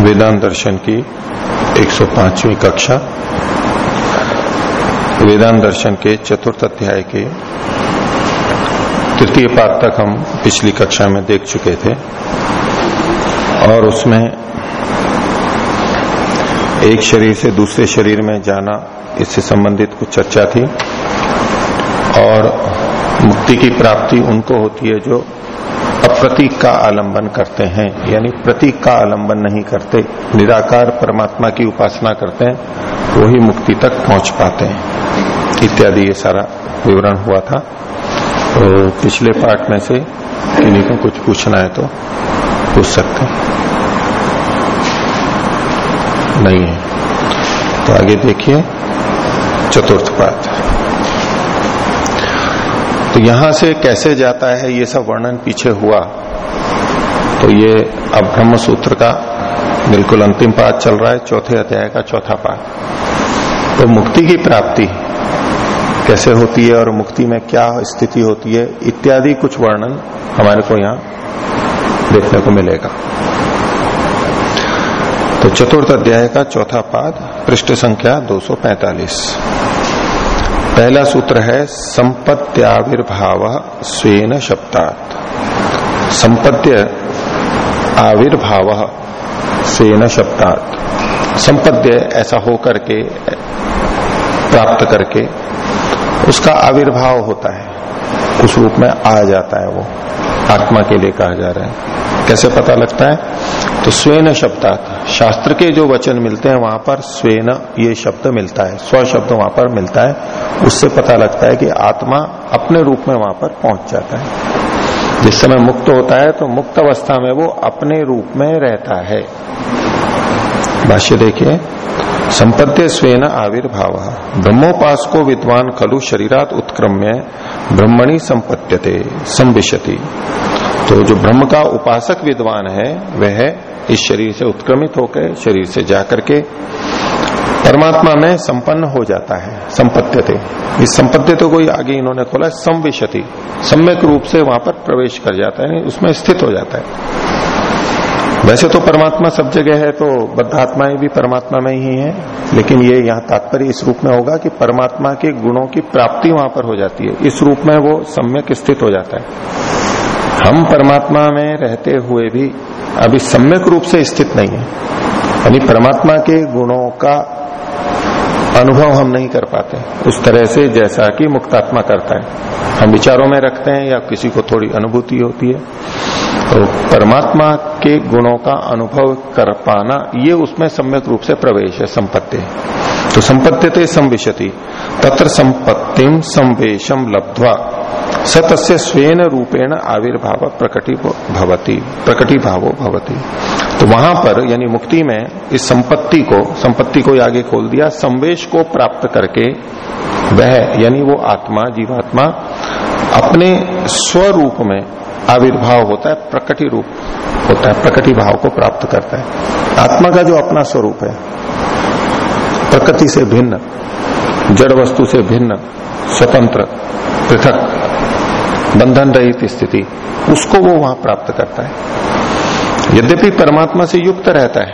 वेदांत दर्शन की 105वीं कक्षा। वेदांत दर्शन के चतुर्थ अध्याय के तृतीय पाठ तक हम पिछली कक्षा में देख चुके थे और उसमें एक शरीर से दूसरे शरीर में जाना, इससे संबंधित कुछ चर्चा थी और मुक्ति की प्राप्ति उनको होती है जो अप्रतीक का आलंबन करते हैं, यानी प्रतीक का आलंबन नहीं करते, निराकार परमात्मा की उपासना करते हैं वही मुक्ति तक पहुँच पाते हैं। इत्यादि ये सारा विवरण हुआ था। तो पिछले पार्ट में से किन्हीं को कुछ पूछना है तो पूछ सकते हैं। नहीं है। तो आगे देखिए, चतुर्थ पाठ। तो यहाँ से कैसे जाता है ये सब वर्णन पीछे हुआ। तो ये अब ब्रह्म सूत्र का बिल्कुल अंतिम पाठ चल रहा है, चौथे अध्याय का चौथा पाठ। तो मुक्ति की प्राप्ति कैसे होती है और मुक्ति में क्या स्थिति होती है, इत्यादि कुछ वर्णन हमारे को यहाँ देखने को मिलेगा। तो चतुर्थ अध्याय का चौथा पाद पृष्ठ संख्या 245 पहला सूत्र है, संपत्त्याविर्भाव स्वेन शब्दात। संपद्य आविर्भाव स्वेन शब्दात। संपद्य ऐसा हो करके प्राप्त करके, उसका आविर्भाव होता है। उस रूप में आ जाता है वो, आत्मा के लिए कहा जा रहा है। कैसे पता लगता है? तो स्वेन शब्दात, शास्त्र के जो वचन मिलते हैं, वहाँ पर स्वेन ये शब्द मिलता है, स्व शब्द वहाँ पर मिलता है। उससे पता लगता है कि आत्मा अपने रूप में वहाँ पर पहुँच जाता है। जिस समय मुक्त होता है तो मुक्त अवस्था में वो अपने रूप में रहता है। भाष्य देखिए, संपद्य स्वेन आविर्भाव, ब्रह्मोपास को विद्वान खलु शरीरात उत्क्रम्य ब्रह्मणी संपत्यते संविशति। तो जो ब्रह्म का उपासक विद्वान है, वह इस शरीर से उत्क्रमित होकर शरीर से जाकर के परमात्मा में संपन्न हो जाता है, संपत्त्यते। इस संपत्ति तो कोई आगे इन्होंने खोला, संविशति। सम्यक रूप से वहाँ पर प्रवेश कर जाता है उसमें स्थित हो जाता है। वैसे तो परमात्मा सब जगह है तो बद्धात्माएँ भी परमात्मा में ही है, लेकिन ये यहाँ तात्पर्य इस रूप में होगा कि परमात्मा के गुणों की प्राप्ति वहाँ पर हो जाती है। इस रूप में वो सम्यक स्थित हो जाता है। हम परमात्मा में रहते हुए भी अभी सम्यक रूप से स्थित नहीं है। यानी परमात्मा के गुणों का अनुभव हम नहीं कर पाते। उस तरह से जैसा कि मुक्तात्मा करता है। हम विचारों में रखते हैं या किसी को थोड़ी अनुभूति होती है। तो परमात्मा के गुणों का अनुभव कर पाना, ये उसमें सम्यक रूप से प्रवेश है, संपत्ति तो संपत्ति संविशति, तत्र संपत्तिम संवेशम लब्ध्वा सतस्य स्वेन रूपेण आविर्भाव प्रकटी भवती प्रकटी भावो भवती। तो वहाँ पर, यानी मुक्ति में, इस संपत्ति को संपत्ति को आगे खोल दिया, संवेश को प्राप्त करके वह, यानी वो आत्मा, जीवात्मा, अपने स्वरूप में आविर्भाव होता है, प्रकटी रूप होता है प्रकटी भाव को प्राप्त करता है। आत्मा का जो अपना स्वरूप है प्रकृति से भिन्न, जड़ वस्तु से भिन्न, स्वतंत्र, पृथक बंधन रहित स्थिति, उसको वो वहाँ प्राप्त करता है। यद्यपि परमात्मा से युक्त रहता है,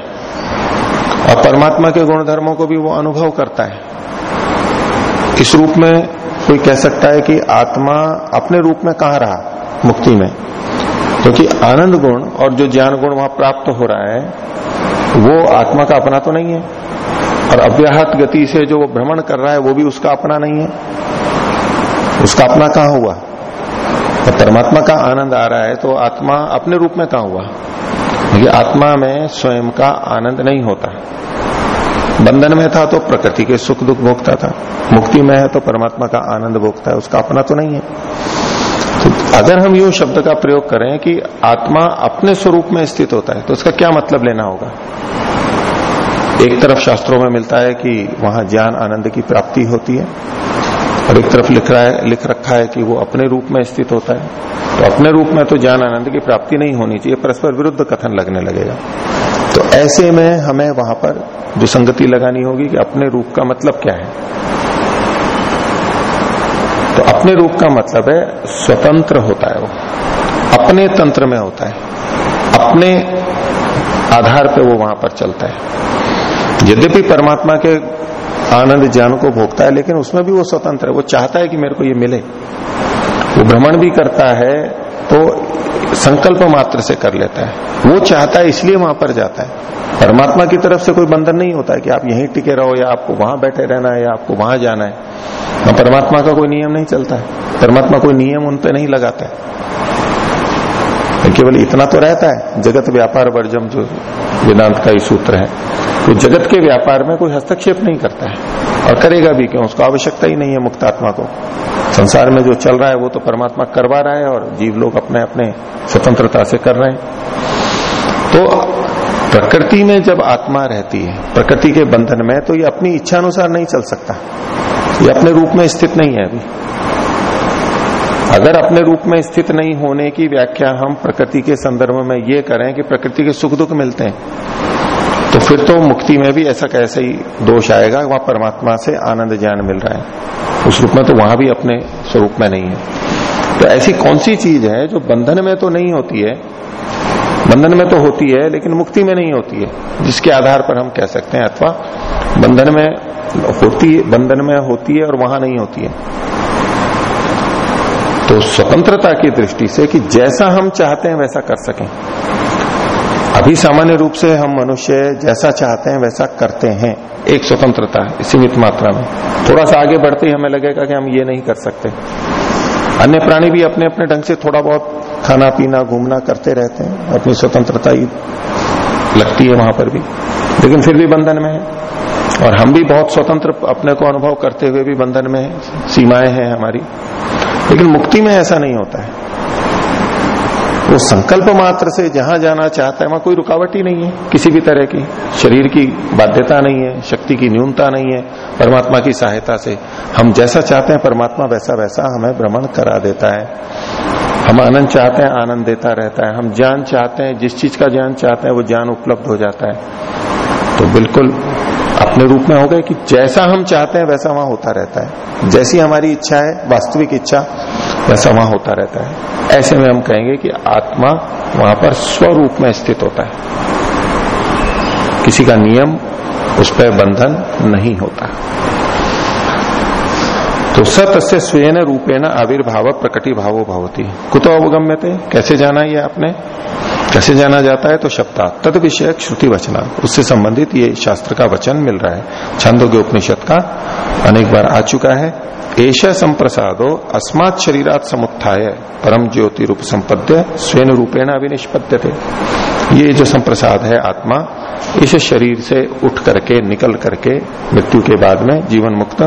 और परमात्मा के गुण धर्मों को भी वो अनुभव करता है। इस रूप में कोई कह सकता है कि आत्मा अपने रूप में कहा रहा, मुक्ति में? क्योंकि तो आनंद गुण और जो ज्ञान गुण वहाँ प्राप्त हो रहा है, वो आत्मा का अपना तो नहीं है। और अव्याहत गति से जो वो भ्रमण कर रहा है, वो भी उसका अपना नहीं है। उसका अपना कहा हुआ? तो परमात्मा का आनंद आ रहा है तो आत्मा अपने रूप में कहा हुआ? क्योंकि आत्मा में स्वयं का आनंद नहीं होता। बंधन में था तो प्रकृति के सुख दुख भोगता था। मुक्ति में है तो परमात्मा का आनंद भोगता है, उसका अपना तो नहीं है। तो अगर हम यू शब्द का प्रयोग करें कि आत्मा अपने स्वरूप में स्थित होता है तो उसका क्या मतलब लेना होगा? एक तरफ़ शास्त्रों में मिलता है कि वहाँ ज्ञान आनंद की प्राप्ति होती है, और एक तरफ़ लिख रहा है, लिख रखा है कि वो अपने रूप में स्थित होता है। तो अपने रूप में तो ज्ञान आनंद की प्राप्ति नहीं होनी चाहिए, परस्पर विरुद्ध कथन लगने लगेगा। तो ऐसे में हमें वहाँ पर जो संगति लगानी होगी कि अपने रूप का मतलब क्या है। तो अपने रूप का मतलब है स्वतंत्र होता है वो। अपने तंत्र में होता है। अपने आधार पे वो वहाँ पर चलता है। यद्यपि परमात्मा के आनंद ज्ञान को भोगता है, लेकिन उसमें भी वो स्वतंत्र है। वो चाहता है कि मेरे को ये मिले। वो भ्रमण भी करता है तो संकल्प मात्र से कर लेता है। वो चाहता है, इसलिए वहाँ पर जाता है। परमात्मा की तरफ़ से कोई बंधन नहीं होता है कि आप यहीं टिके रहो, या आपको वहाँ बैठे रहना है, या आपको वहाँ जाना है। परमात्मा का कोई नियम नहीं चलता है। परमात्मा कोई नियम उन पर नहीं लगाता है। केवल इतना तो रहता है। जगत व्यापार वर्जम जो वेदांत का ही सूत्र है तो जगत के व्यापार में कोई हस्तक्षेप नहीं करता है और करेगा भी क्यों? उसको आवश्यकता ही नहीं है मुक्त आत्मा को। संसार में जो चल रहा है, वो तो परमात्मा करवा रहा है और जीव लोग अपने अपने स्वतंत्रता से कर रहे हैं। तो प्रकृति में जब आत्मा रहती है, प्रकृति के बंधन में तो ये अपनी इच्छा अनुसार नहीं चल सकता। ये अपने रूप में स्थित नहीं है अभी। अगर अपने रूप में स्थित नहीं होने की व्याख्या हम प्रकृति के संदर्भ में ये करें कि प्रकृति के सुख दुख मिलते हैं तो फिर तो मुक्ति में भी ऐसा कैसे ही दोष आएगा, वहाँ परमात्मा से आनंद ज्ञान मिल रहा है। उस रूप में तो वहाँ भी अपने स्वरूप में नहीं है। तो ऐसी कौन सी चीज़ है जो बंधन में तो नहीं होती है? बंधन में तो होती है, लेकिन मुक्ति में नहीं होती है, जिसके आधार पर हम कह सकते हैं, अथवा बंधन में होती, बंधन में होती है और वहाँ नहीं होती है। तो स्वतंत्रता की दृष्टि से कि जैसा हम चाहते हैं वैसा कर सकें। अभी सामान्य रूप से हम मनुष्य जैसा चाहते हैं वैसा करते हैं। एक स्वतंत्रता सीमित मात्रा में। थोड़ा सा आगे बढ़ते ही हमें लगेगा कि हम ये नहीं कर सकते। अन्य प्राणी भी अपने अपने ढंग से थोड़ा बहुत खाना पीना घूमना करते रहते हैं, अपनी स्वतंत्रता ही लगती है वहाँ पर भी। लेकिन फिर भी बंधन में है। और हम भी बहुत स्वतंत्र अपने को अनुभव करते हुए भी बंधन में है। सीमाएँ हैं हमारी। लेकिन मुक्ति में ऐसा नहीं होता है। वो संकल्प मात्र से जहाँ जाना चाहता है, वहाँ कोई रुकावट ही नहीं है, किसी भी तरह की। शरीर की बाध्यता नहीं है, शक्ति की न्यूनता नहीं है, परमात्मा की सहायता से। हम जैसा चाहते हैं, परमात्मा वैसा वैसा हमें भ्रमण करा देता है। हम आनंद चाहते हैं, आनंद देता रहता है। हम ज्ञान चाहते हैं, जिस चीज़ का ज्ञान चाहते हैं, वो ज्ञान उपलब्ध हो जाता है। तो बिल्कुल अपने रूप में हो गए कि जैसा हम चाहते हैं वैसा वहाँ होता रहता है। जैसी हमारी इच्छा है, वास्तविक इच्छा, वैसा वहाँ होता रहता है। ऐसे में हम कहेंगे कि आत्मा वहाँ पर स्वरूप में स्थित होता है। किसी का नियम, उस पर बंधन नहीं होता। तो सत से स्वयं रूपेण आविर्भाव प्रकटी भावो भवती। कुतो अवगम्य थे कैसे जाना ये आपने? कैसे जाना जाता है? तो शब्दा तद विषय श्रुति वचना। उससे संबंधित ये शास्त्र का वचन मिल रहा है। छंदों के उपनिषद का अनेक बार आ चुका है। ऐसा संप्रसादो अस्मात शरीरात समुत्थाय। परम ज्योति रूप संपद्य स्वयं रूपेण अभिनिष्पद्य थे ये जो संप्रसाद है आत्मा, इस शरीर से उठ करके, निकल करके, मृत्यु के बाद में जीवन मुक्त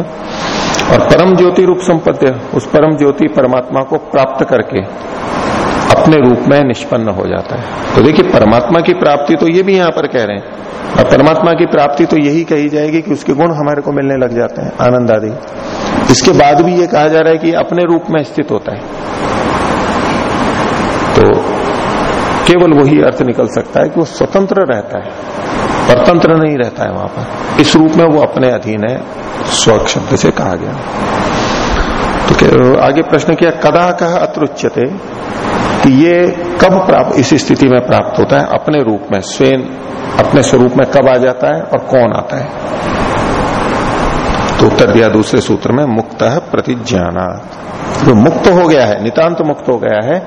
और परम ज्योति रूप संपद्य। उस परम ज्योति परमात्मा को प्राप्त करके अपने रूप में निष्पन्न हो जाता है। तो देखिए, परमात्मा की प्राप्ति तो ये भी यहाँ पर कह रहे हैं। और परमात्मा की प्राप्ति तो यही कही जाएगी कि उसके गुण हमारे को मिलने लग जाते हैं, आनंद आदि। इसके बाद भी ये कहा जा रहा है कि अपने रूप में स्थित होता है। तो केवल वही अर्थ निकल सकता है कि वो स्वतंत्र रहता है। परतंत्र नहीं रहता है वहाँ पर। इस रूप में वो अपने अधीन है स्व शब्द से कहा गया। तो आगे प्रश्न किया, कदा कह अत्रुच्यते कि ये कब प्राप्त, इस स्थिति में प्राप्त होता है। अपने रूप में स्वयं अपने स्वरूप में कब आ जाता है और कौन आता है। तो उत्तर दिया दूसरे सूत्र में, मुक्त है प्रतिज्ञाना जो मुक्त हो गया है, नितांत मुक्त हो गया है,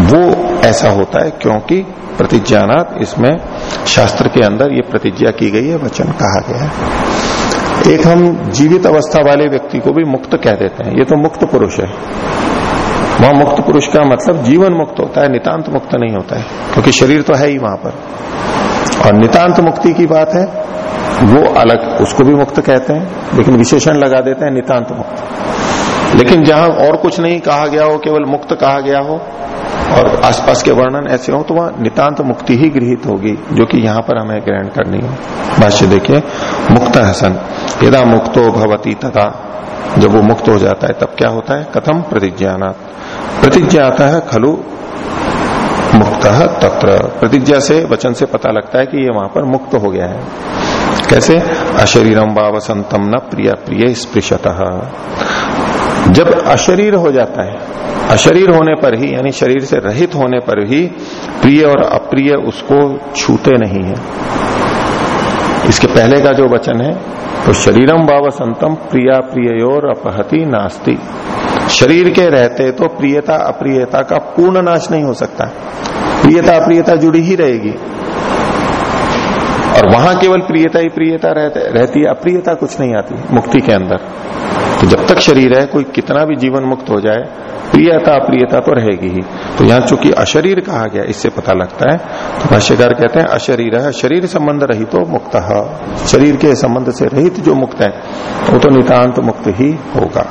वो ऐसा होता है क्योंकि प्रतिज्ञानात इसमें शास्त्र के अंदर ये प्रतिज्ञा की गई है, वचन कहा गया है। एक हम जीवित अवस्था वाले व्यक्ति को भी मुक्त कह देते हैं। ये तो मुक्त पुरुष है। वहाँ मुक्त पुरुष का मतलब जीवन मुक्त होता है, नितांत मुक्त नहीं होता है, क्योंकि शरीर तो है ही वहाँ पर। और नितांत मुक्ति की बात है, वो अलग उसको भी मुक्त कहते हैं, लेकिन विशेषण लगा देते हैं नितांत मुक्त। लेकिन जहाँ और कुछ नहीं कहा गया हो, केवल मुक्त कहा गया हो, और आसपास के वर्णन ऐसे हो तो वहाँ नितांत मुक्ति ही गृहित होगी, जो कि यहाँ पर हमें ग्रहण करनी है। भाष्य देखिए, मुक्त हसन यदा मुक्तो भवती तथा जब वो मुक्त हो जाता है, तब क्या होता है? कथम प्रतिज्ञाना प्रतिज्ञा आता है, खलु मुक्त तत्र। प्रतिज्ञा से, वचन से पता लगता है कि ये वहाँ पर मुक्त हो गया है। कैसे? अशरीरम वावसंतम न प्रिय प्रिय स्पृशत। जब अशरीर हो जाता है, अशरीर होने पर ही, यानी शरीर से रहित होने पर भी, प्रिय और अप्रिय उसको छूते नहीं है। इसके पहले का जो वचन है तो शरीरम संतम प्रिया प्रियोर अपहति नास्ति। शरीर के रहते तो प्रियता अप्रियता का पूर्ण नाश नहीं हो सकता। प्रियता अप्रियता जुड़ी ही रहेगी। और वहाँ केवल प्रियता ही प्रियता रहती है, अप्रियता कुछ नहीं आती, मुक्ति के अंदर। तो जब तक शरीर है, कोई कितना भी जीवन मुक्त हो जाए, प्रियता अप्रियता तो रहेगी ही। तो यहाँ चूँकि अशरीर कहा गया, इससे पता लगता है तो भाष्यकार कहते हैं, अशरीर है, शरीर संबंध रहित तो मुक्त शरीर के संबंध से रहित जो मुक्त है, वो तो नितांत मुक्त ही होगा।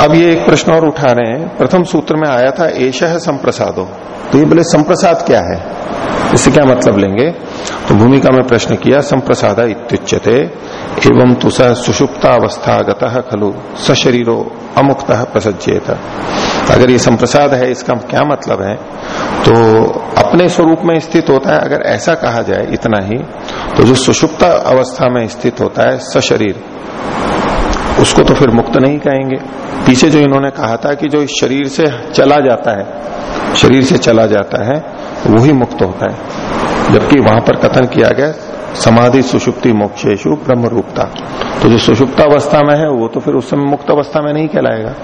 अब ये एक प्रश्न और उठा रहे हैं। प्रथम सूत्र में आया था एश संप्रसादो। तो ये बोले, संप्रसाद क्या है? इससे क्या मतलब लेंगे? तो भूमिका में प्रश्न किया, संप्रसाद इत्युच्यते, एवं तो सुषुप्तावस्थागत खलु सशरीरो अमुक्त प्रसज्जेत अगर ये संप्रसाद है, इसका क्या मतलब है? तो अपने स्वरूप में स्थित होता है, अगर ऐसा कहा जाए, इतना ही तो जो सुषुप्त अवस्था में स्थित होता है सशरीर उसको तो फिर मुक्त नहीं कहेंगे। पीछे जो इन्होंने कहा था कि जो इस शरीर से चला जाता है, शरीर से चला जाता है, वही मुक्त होता है। जबकि वहाँ पर कथन किया गया, समाधि सुषुप्ति मोक्षेशु ब्रह्म रूपता तो जो सुषुप्त अवस्था में है, वो तो फिर उस समय मुक्त अवस्था में नहीं कहलाएगा।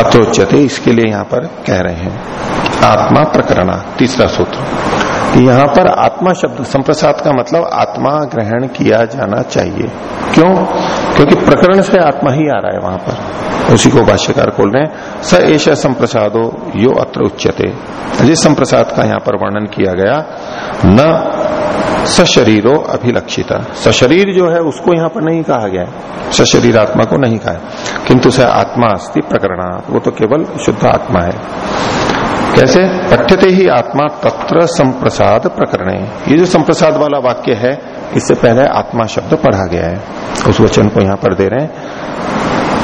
अतोच्यते इसके लिए यहाँ पर कह रहे हैं। आत्मा प्रकरणा, तीसरा सूत्र। कि यहाँ पर आत्मा शब्द, संप्रसाद का मतलब आत्मा ग्रहण किया जाना चाहिए। क्यों? क्योंकि प्रकरण से आत्मा ही आ रहा है वहाँ पर। उसी को भाष्यकार बोल रहे हैं, स एश संप्रसादो, यो अत्र उच्यते। जिस संप्रसाद का यहाँ पर वर्णन किया गया, न सशरीरो अभिलक्षिता। सशरीर जो है, उसको यहाँ पर नहीं कहा गया है। सशरीर आत्मा को नहीं कहा किंतु स आत्मा अस्ति प्रकरणा वो तो केवल शुद्ध आत्मा है। कैसे? पठ्यते ही आत्मा तत्र संप्रसाद प्रकरण। ये जो संप्रसाद वाला वाक्य है, इससे पहले आत्मा शब्द पढ़ा गया है। उस वचन को यहाँ पर दे रहे हैं।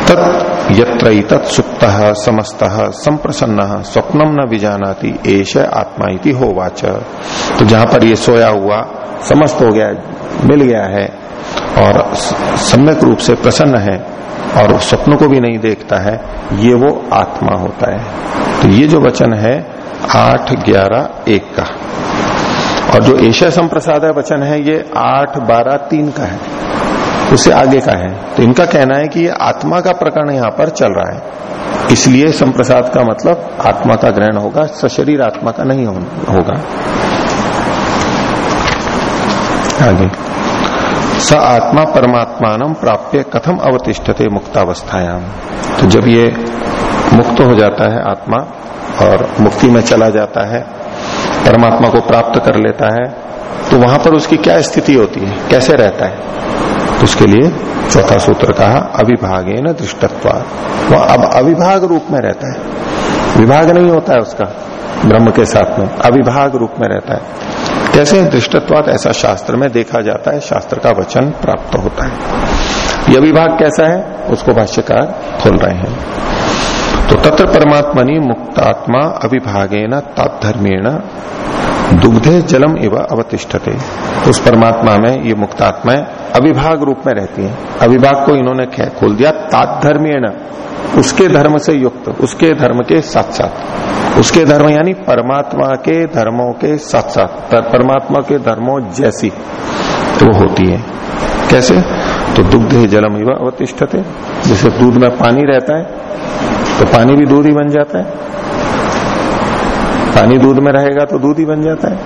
तत् यत्र समस्त, संप्रसन्न स्वप्नम न विजानाती एश आत्मा इति होवाच। तो जहाँ पर ये सोया हुआ, समस्त हो गया, मिल गया है और सम्यक रूप से प्रसन्न है और स्वप्न को भी नहीं देखता है, ये वो आत्मा होता है। तो ये जो वचन है, आठ ग्यारह एक का। और जो एशिया संप्रसाद वचन है, ये आठ बारह तीन का है। उससे आगे का है। तो इनका कहना है कि ये आत्मा का प्रकरण यहाँ पर चल रहा है। इसलिए संप्रसाद का मतलब आत्मा का ग्रहण होगा, सशरीर आत्मा का नहीं होगा। आगे। स आत्मा परमात्मान प्राप्य कथम अवतिष्ठते मुक्तावस्थायाम तो जब ये मुक्त हो जाता है आत्मा और मुक्ति में चला जाता है, परमात्मा को प्राप्त कर लेता है तो वहाँ पर उसकी क्या स्थिति होती है? कैसे रहता है? तो उसके लिए चौथा सूत्र कहा अविभागे न दृष्टत्व। वह अब अविभाग रूप में रहता है। विभाग नहीं होता है उसका, ब्रह्म के साथ में। अविभाग रूप में रहता है। कैसे दृष्टत्वात ऐसा शास्त्र में देखा जाता है, शास्त्र का वचन प्राप्त होता है। यह विभाग कैसा है? उसको भाष्यकार खोल रहे हैं। तो तत्र परमात्मनि मुक्तात्मा अविभागे न ताधर्मेण दुग्धे जलम एवं अवतिष्ठते। उस परमात्मा में ये मुक्तात्माएँ अविभाग रूप में रहती हैं। अविभाग को इन्होंने खोल दिया ताधर्मेण उसके धर्म से युक्त, उसके धर्म के साथ साथ उसके धर्म यानी परमात्मा के धर्मों के साथ साथ परमात्मा के धर्मों जैसी तो होती है। कैसे? तो दुग्ध जलम युवा अवतिष्ठते। जैसे दूध में पानी रहता है तो पानी भी दूध ही बन जाता है। पानी दूध में रहेगा तो दूध ही बन जाता है।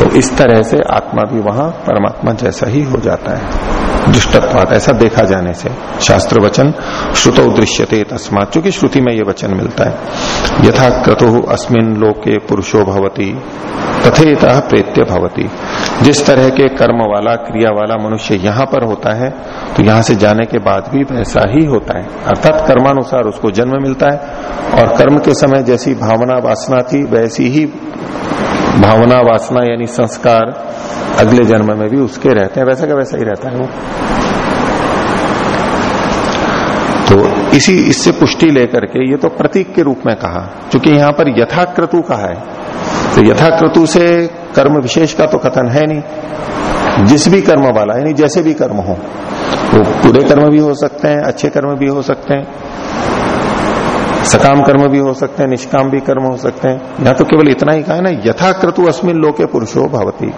तो इस तरह से आत्मा भी वहाँ परमात्मा जैसा ही हो जाता है। दृष्टत्वात, ऐसा देखा जाने से। शास्त्र वचन श्रुतो दृश्यते तस्मात, चूँकि श्रुति में ये वचन मिलता है। यथा क्रतु अस्मिन लोके पुरुषो भवती, तथेत प्रेत्य भवती। जिस तरह के कर्म वाला, क्रिया वाला मनुष्य यहाँ पर होता है तो यहाँ से जाने के बाद भी वैसा ही होता है। अर्थात कर्मानुसार उसको जन्म मिलता है, और कर्म के समय जैसी भावना वासना थी, वैसी ही भावना वासना यानी संस्कार अगले जन्म में भी उसके रहते हैं। वैसा का वैसा ही रहता है वो। तो इसी, इससे पुष्टि लेकर के ये तो प्रतीक के रूप में कहा, क्योंकि यहाँ पर यथाक्रतु कहा है। तो यथाक्रतु से कर्म विशेष का तो कथन है नहीं। जिस भी कर्म वाला, यानी जैसे भी कर्म हो, वो पूरे कर्म भी हो सकते हैं, अच्छे कर्म भी हो सकते हैं। सकाम कर्म भी हो सकते हैं, निष्काम भी कर्म हो सकते हैं। यहाँ तो केवल इतना ही कहा है ना, यथाक्रतु अस्मिन लोके पुरुषो भवती।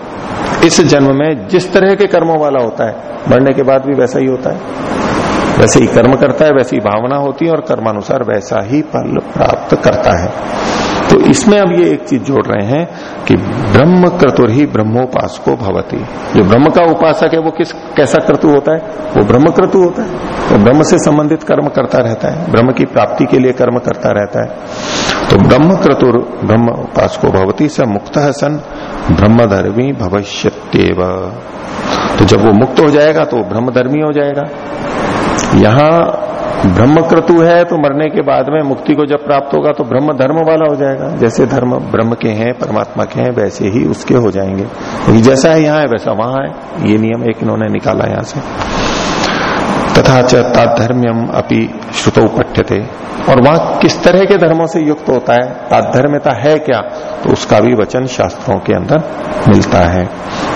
इस जन्म में जिस तरह के कर्मों वाला होता है, मरने के बाद भी वैसा ही होता है। वैसे ही कर्म करता है, वैसी भावना होती है और कर्मानुसार वैसा ही फल प्राप्त करता है। तो इसमें अब ये एक चीज़ जोड़ रहे हैं कि ब्रह्म क्रतुर ही ब्रह्मोपास को भवती। जो ब्रह्म का उपासक है, वो किस, कैसा क्रतु होता है? वो ब्रह्म क्रतु होता है। तो ब्रह्म से संबंधित कर्म करता रहता है। ब्रह्म की प्राप्ति के लिए कर्म करता रहता है। तो ब्रह्म क्रतुर ब्रह्म उपास को भवती, स मुक्त सन ब्रह्मधर्मी भविष्य तो जब वो मुक्त हो जाएगा तो ब्रह्मधर्मी हो जाएगा। यहाँ ब्रह्मक्रतु है तो मरने के बाद में मुक्ति को जब प्राप्त होगा तो ब्रह्म धर्म वाला हो जाएगा। जैसे धर्म ब्रह्म के हैं, परमात्मा के हैं, वैसे ही उसके हो जाएँगे। तो जैसा है यहाँ है, वैसा वहाँ है। ये नियम एक इन्होंने निकाला यहाँ से। तथा चाधर्म्यम अपनी श्रुतो पठ्य और वहाँ किस तरह के धर्मों से युक्त होता है ताधर्म्यता है क्या तो उसका भी वचन शास्त्रों के अंदर मिलता है।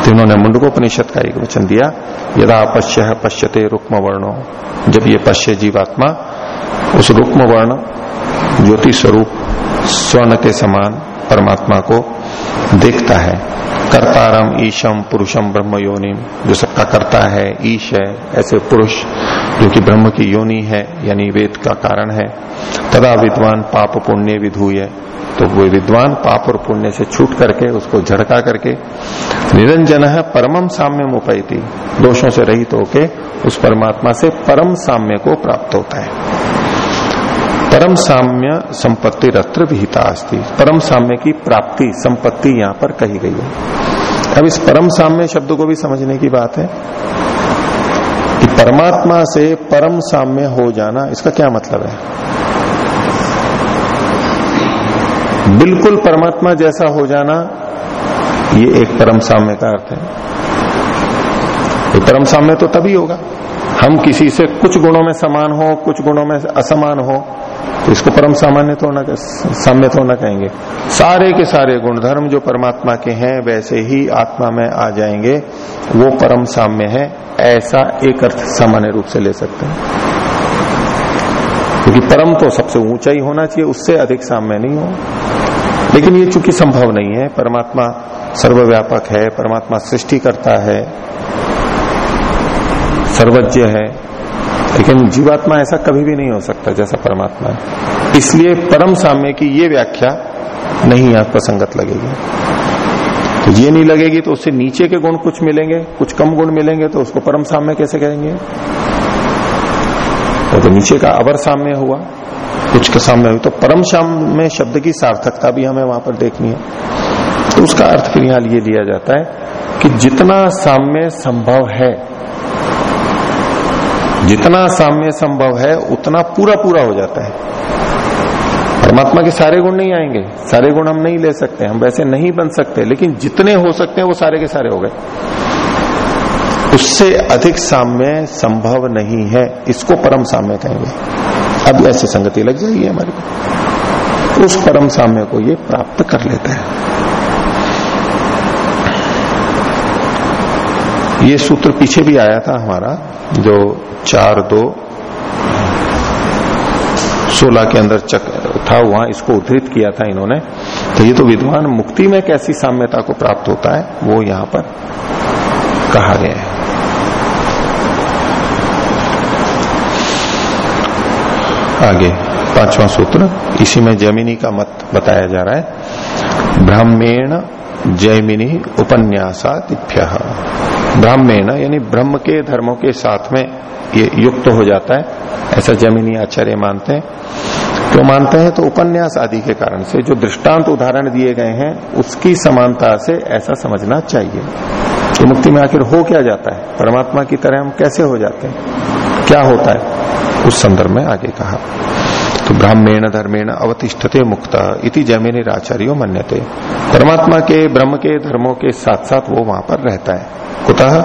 तो इन्होंने मुंडकोपनिषद का एक वचन दिया, यदा पश्य पश्यते रुक्म वर्णो जब ये पश्य जीवात्मा, उस रुक्म वर्ण ज्योति स्वरूप स्वर्ण के समान परमात्मा को देखता है। कर्तारम ईशम पुरुषम ब्रह्म योनिम जो सबका करता है, ईश है, ऐसे पुरुष जो कि ब्रह्म की योनि है, यानी वेद का कारण है। तदा विद्वान पाप पुण्य विधुय। तो वो विद्वान पाप और पुण्य से छूट करके, उसको झड़का करके निरंजन है परमम साम्य उपैती। दोषों से रहित होके उस परमात्मा से परम साम्य को प्राप्त होता है। परम साम्य संपत्ति रत्र विहिता अस्ति। परम साम्य की प्राप्ति, संपत्ति यहाँ पर कही गई है। अब इस परम साम्य शब्द को भी समझने की बात है कि परमात्मा से परम साम्य हो जाना इसका क्या मतलब है? बिल्कुल परमात्मा जैसा हो जाना, ये एक परम साम्य का अर्थ है। ये परम साम्य तो तभी होगा। हम किसी से कुछ गुणों में समान हो, कुछ गुणों में असमान हो तो इसको परम सामान्य तो होना साम्य तो होना कहेंगे। सारे के सारे गुणधर्म जो परमात्मा के हैं, वैसे ही आत्मा में आ जाएँगे। वो परम साम्य है, ऐसा एक अर्थ सामान्य रूप से ले सकते हैं। क्योंकि परम तो सबसे ऊँचा ही होना चाहिए, उससे अधिक साम्य नहीं हो। लेकिन ये चूँकि संभव नहीं है, परमात्मा सर्वव्यापक है, परमात्मा सृष्टि करता है, सर्वज्ञ है लेकिन जीवात्मा ऐसा कभी भी नहीं हो सकता जैसा परमात्मा है। इसलिए परम साम्य की ये व्याख्या नहीं यहाँ प्रसंगत लगेगी। तो ये नहीं लगेगी तो उससे नीचे के गुण कुछ मिलेंगे कुछ कम गुण मिलेंगे तो उसको परम साम्य कैसे कहेंगे? तो, तो नीचे का अवर साम्य हुआ कुछ का साम्य हुआ। तो परम साम्य शब्द की सार्थकता भी हमें वहाँ पर देखनी है। तो उसका अर्थ यहाँ ये लिया जाता है कि जितना साम्य संभव है जितना साम्य संभव है, उतना पूरा पूरा हो जाता है। परमात्मा के सारे गुण नहीं आएँगे। सारे गुण हम नहीं ले सकते, हम वैसे नहीं बन सकते, लेकिन जितने हो सकते हैं, वो सारे के सारे हो गए। उससे अधिक साम्य संभव नहीं है, इसको परम साम्य कहेंगे। अब ऐसी संगति लग जाएगी हमारी उस परम साम्य को ये प्राप्त कर लेता है। ये सूत्र पीछे भी आया था हमारा, जो चार दो सोलह के अंदर चक था, वहाँ इसको उद्धृत किया था इन्होंने। तो ये तो विद्वान मुक्ति में कैसी साम्यता को प्राप्त होता है, वो यहाँ पर कहा गया है। आगे, पांचवा सूत्र, इसी में जैमिनी का मत बताया जा रहा है। ब्राह्मेण जैमिनी उपन्यासा दिभ्य ब्राह्मण यानी ब्रह्म के धर्मों के साथ में ये युक्त तो हो जाता है, ऐसा जमीनी आचार्य मानते हैं। क्यों मानते हैं तो उपन्यास आदि के कारण से जो दृष्टांत उदाहरण दिए गए हैं, उसकी समानता से ऐसा समझना चाहिए कि मुक्ति में आखिर हो क्या जाता है, परमात्मा की तरह हम कैसे हो जाते हैं, क्या होता है, उस संदर्भ में आगे कहा। तो ब्राह्मण धर्मेण अवतिष्ठते मुक्त इति ज़मीन आचार्यो मन्यते। परमात्मा के, ब्रह्म के, धर्मों के साथ साथ वो वहाँ पर रहता है। कुतः?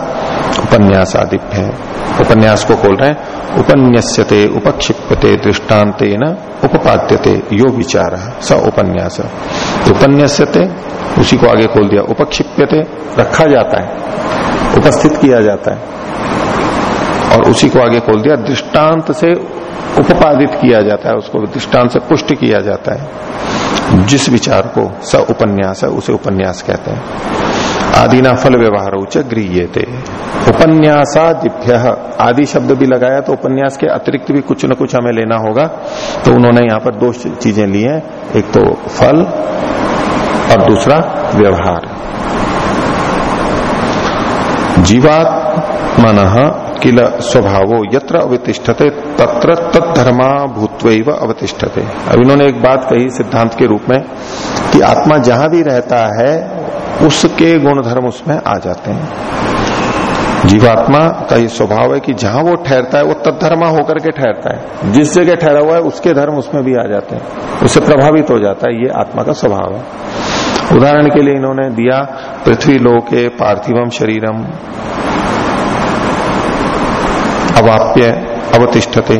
उपन्यास आदिप्य है उपन्यास को खोल रहे हैं। उपन्यस्यते, उपक्षिप्यते दृष्टांत न उपपाद्यते। यो विचार, स उपन्यास। उपन्यस्यते, उसी को आगे खोल दिया। उपक्षिप्यते, रखा जाता है। उपस्थित किया जाता है। और उसी को आगे खोल दिया। दृष्टांत से उपपादित किया जाता है, उसको दृष्टांत से पुष्ट किया जाता है। जिस विचार को स उपन्यास है, उसे उपन्यास कहते हैं। आदि आदिना फल व्यवहार उच्च गृहते उपन्यासादिभ्य आदि शब्द भी लगाया तो उपन्यास के अतिरिक्त भी कुछ न कुछ हमें लेना होगा। तो उन्होंने यहाँ पर दो चीज़ें ली हैं। एक तो फल और दूसरा व्यवहार। जीवात मन किल स्वभावो यत्र अवतिष्ठते, तत्र तत्धर्मा भूतव अवतिष्ठते। अब इन्होंने एक बात कही सिद्धांत के रूप में कि आत्मा जहाँ भी रहता है, उसके गुण धर्म उसमें आ जाते हैं। जीवात्मा का ये स्वभाव है कि जहाँ वो ठहरता है, वो तत्धर्मा होकर के ठहरता है। जिस जगह ठहरा हुआ है, उसके धर्म उसमें भी आ जाते हैं। उससे प्रभावित हो जाता है, ये आत्मा का स्वभाव है। उदाहरण के लिए इन्होंने दिया पृथ्वी लोके पार्थिवम शरीरम। अवाप्य, अवतिष्ठते।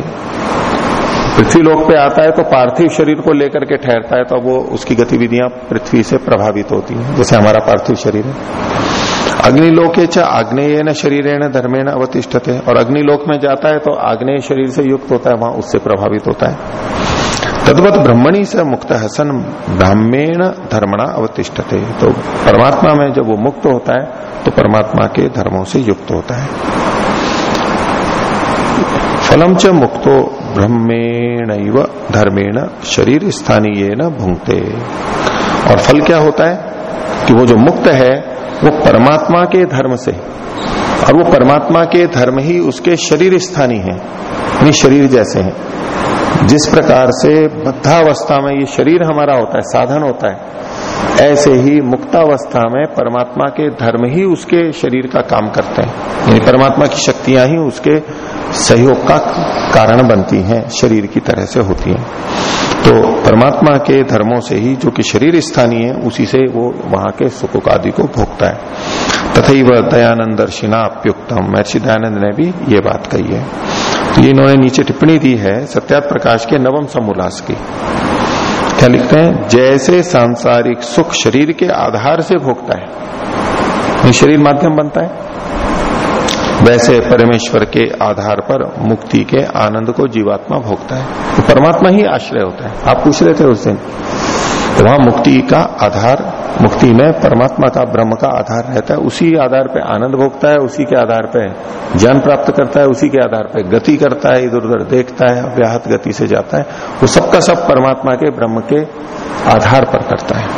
पृथ्वी लोक पे आता है तो पार्थिव शरीर को लेकर के ठहरता है तो वो उसकी गतिविधियाँ पृथ्वी से प्रभावित होती हैं। जैसे हमारा पार्थिव शरीर है। अग्निलोके च आग्नेय न शरीर न अवतिष्ठते। और अग्निलोक में जाता है तो आग्नेय शरीर से युक्त होता है, वहाँ उससे प्रभावित होता है। तद्वत ब्रह्मणी से मुक्त हसन ब्राह्मेण धर्मणा अवतिष्ठते। तो परमात्मा में जब वो मुक्त होता है तो परमात्मा के धर्मों से युक्त होता है। फलम च मुक्तो ब्रह्मेण धर्मेण शरीर स्थानीय न भूंगते और फल क्या होता है? कि वो जो मुक्त है, वो परमात्मा के धर्म से और वो परमात्मा के धर्म ही उसके शरीर स्थानीय है, यानी शरीर जैसे हैं। जिस प्रकार से बद्धावस्था में ये शरीर हमारा होता है, साधन होता है ऐसे ही मुक्तावस्था में परमात्मा के धर्म ही उसके शरीर का काम करते हैं। यानी परमात्मा की शक्तियाँ ही उसके सहयोग का कारण बनती हैं, शरीर की तरह से होती हैं। तो परमात्मा के धर्मों से ही जो कि शरीर स्थानीय है, उसी से वो वहाँ के सुख आदि को भोगता है। तथा वह दयानंद दर्शिना अप्युक्तम महर्षि दयानंद ने भी ये बात कही है। तो इन्होंने नीचे टिप्पणी दी है सत्यात प्रकाश के नवम समोल्लास की। क्या लिखते हैं? जैसे सांसारिक सुख शरीर के आधार से भोगता है। शरीर माध्यम बनता है। वैसे परमेश्वर के आधार पर मुक्ति के आनंद को जीवात्मा भोगता है। तो परमात्मा ही आश्रय होता है। आप पूछ रहे थे उस दिन तो वहाँ मुक्ति का आधार मुक्ति में परमात्मा का, ब्रह्म का आधार रहता है। उसी आधार पे आनंद भोगता है, उसी के आधार पे ज्ञान प्राप्त करता है, उसी के आधार पे गति करता है, इधर उधर देखता है, व्याहत गति से जाता है। वो सबका सब परमात्मा के, ब्रह्म के आधार पर करता है।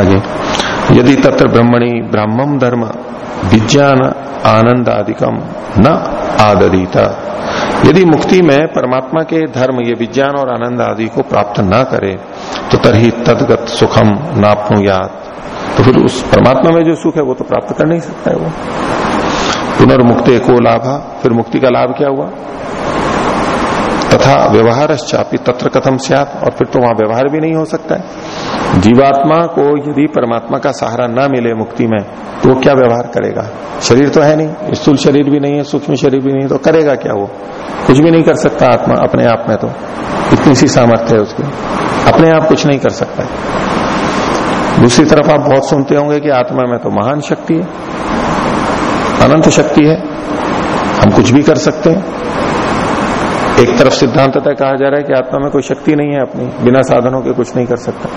आगे, यदि तत्र ब्रह्मणी ब्राह्मम धर्म, विज्ञान आनंद आदिकम न आदरीता। यदि मुक्ति में परमात्मा के धर्म, ये विज्ञान और आनंद आदि को प्राप्त न करे तो तरही तदगत सुखम नापनुयात तो फिर उस परमात्मा में जो सुख है, वो तो प्राप्त कर नहीं सकता है वो। पुनर्मुक्ति को लाभ, फिर मुक्ति का लाभ क्या हुआ? तथा व्यवहार चापी तत्र कथम सियात, और फिर तो वहाँ व्यवहार भी नहीं हो सकता है। जीवात्मा को यदि परमात्मा का सहारा ना मिले मुक्ति में तो वो क्या व्यवहार करेगा? शरीर तो है नहीं, स्थूल शरीर भी नहीं है, सूक्ष्म शरीर भी नहीं है तो करेगा क्या वो? कुछ भी नहीं कर सकता आत्मा अपने आप में तो। इतनी सी सामर्थ्य है उसकी। अपने आप कुछ नहीं कर सकता दूसरी तरफ़ आप बहुत सुनते होंगे कि आत्मा में तो महान शक्ति है। अनंत शक्ति है। हम कुछ भी कर सकते हैं। एक तरफ़ सिद्धांतता कहा जा रहा है कि आत्मा में कोई शक्ति नहीं है अपनी, बिना साधनों के कुछ नहीं कर सकता।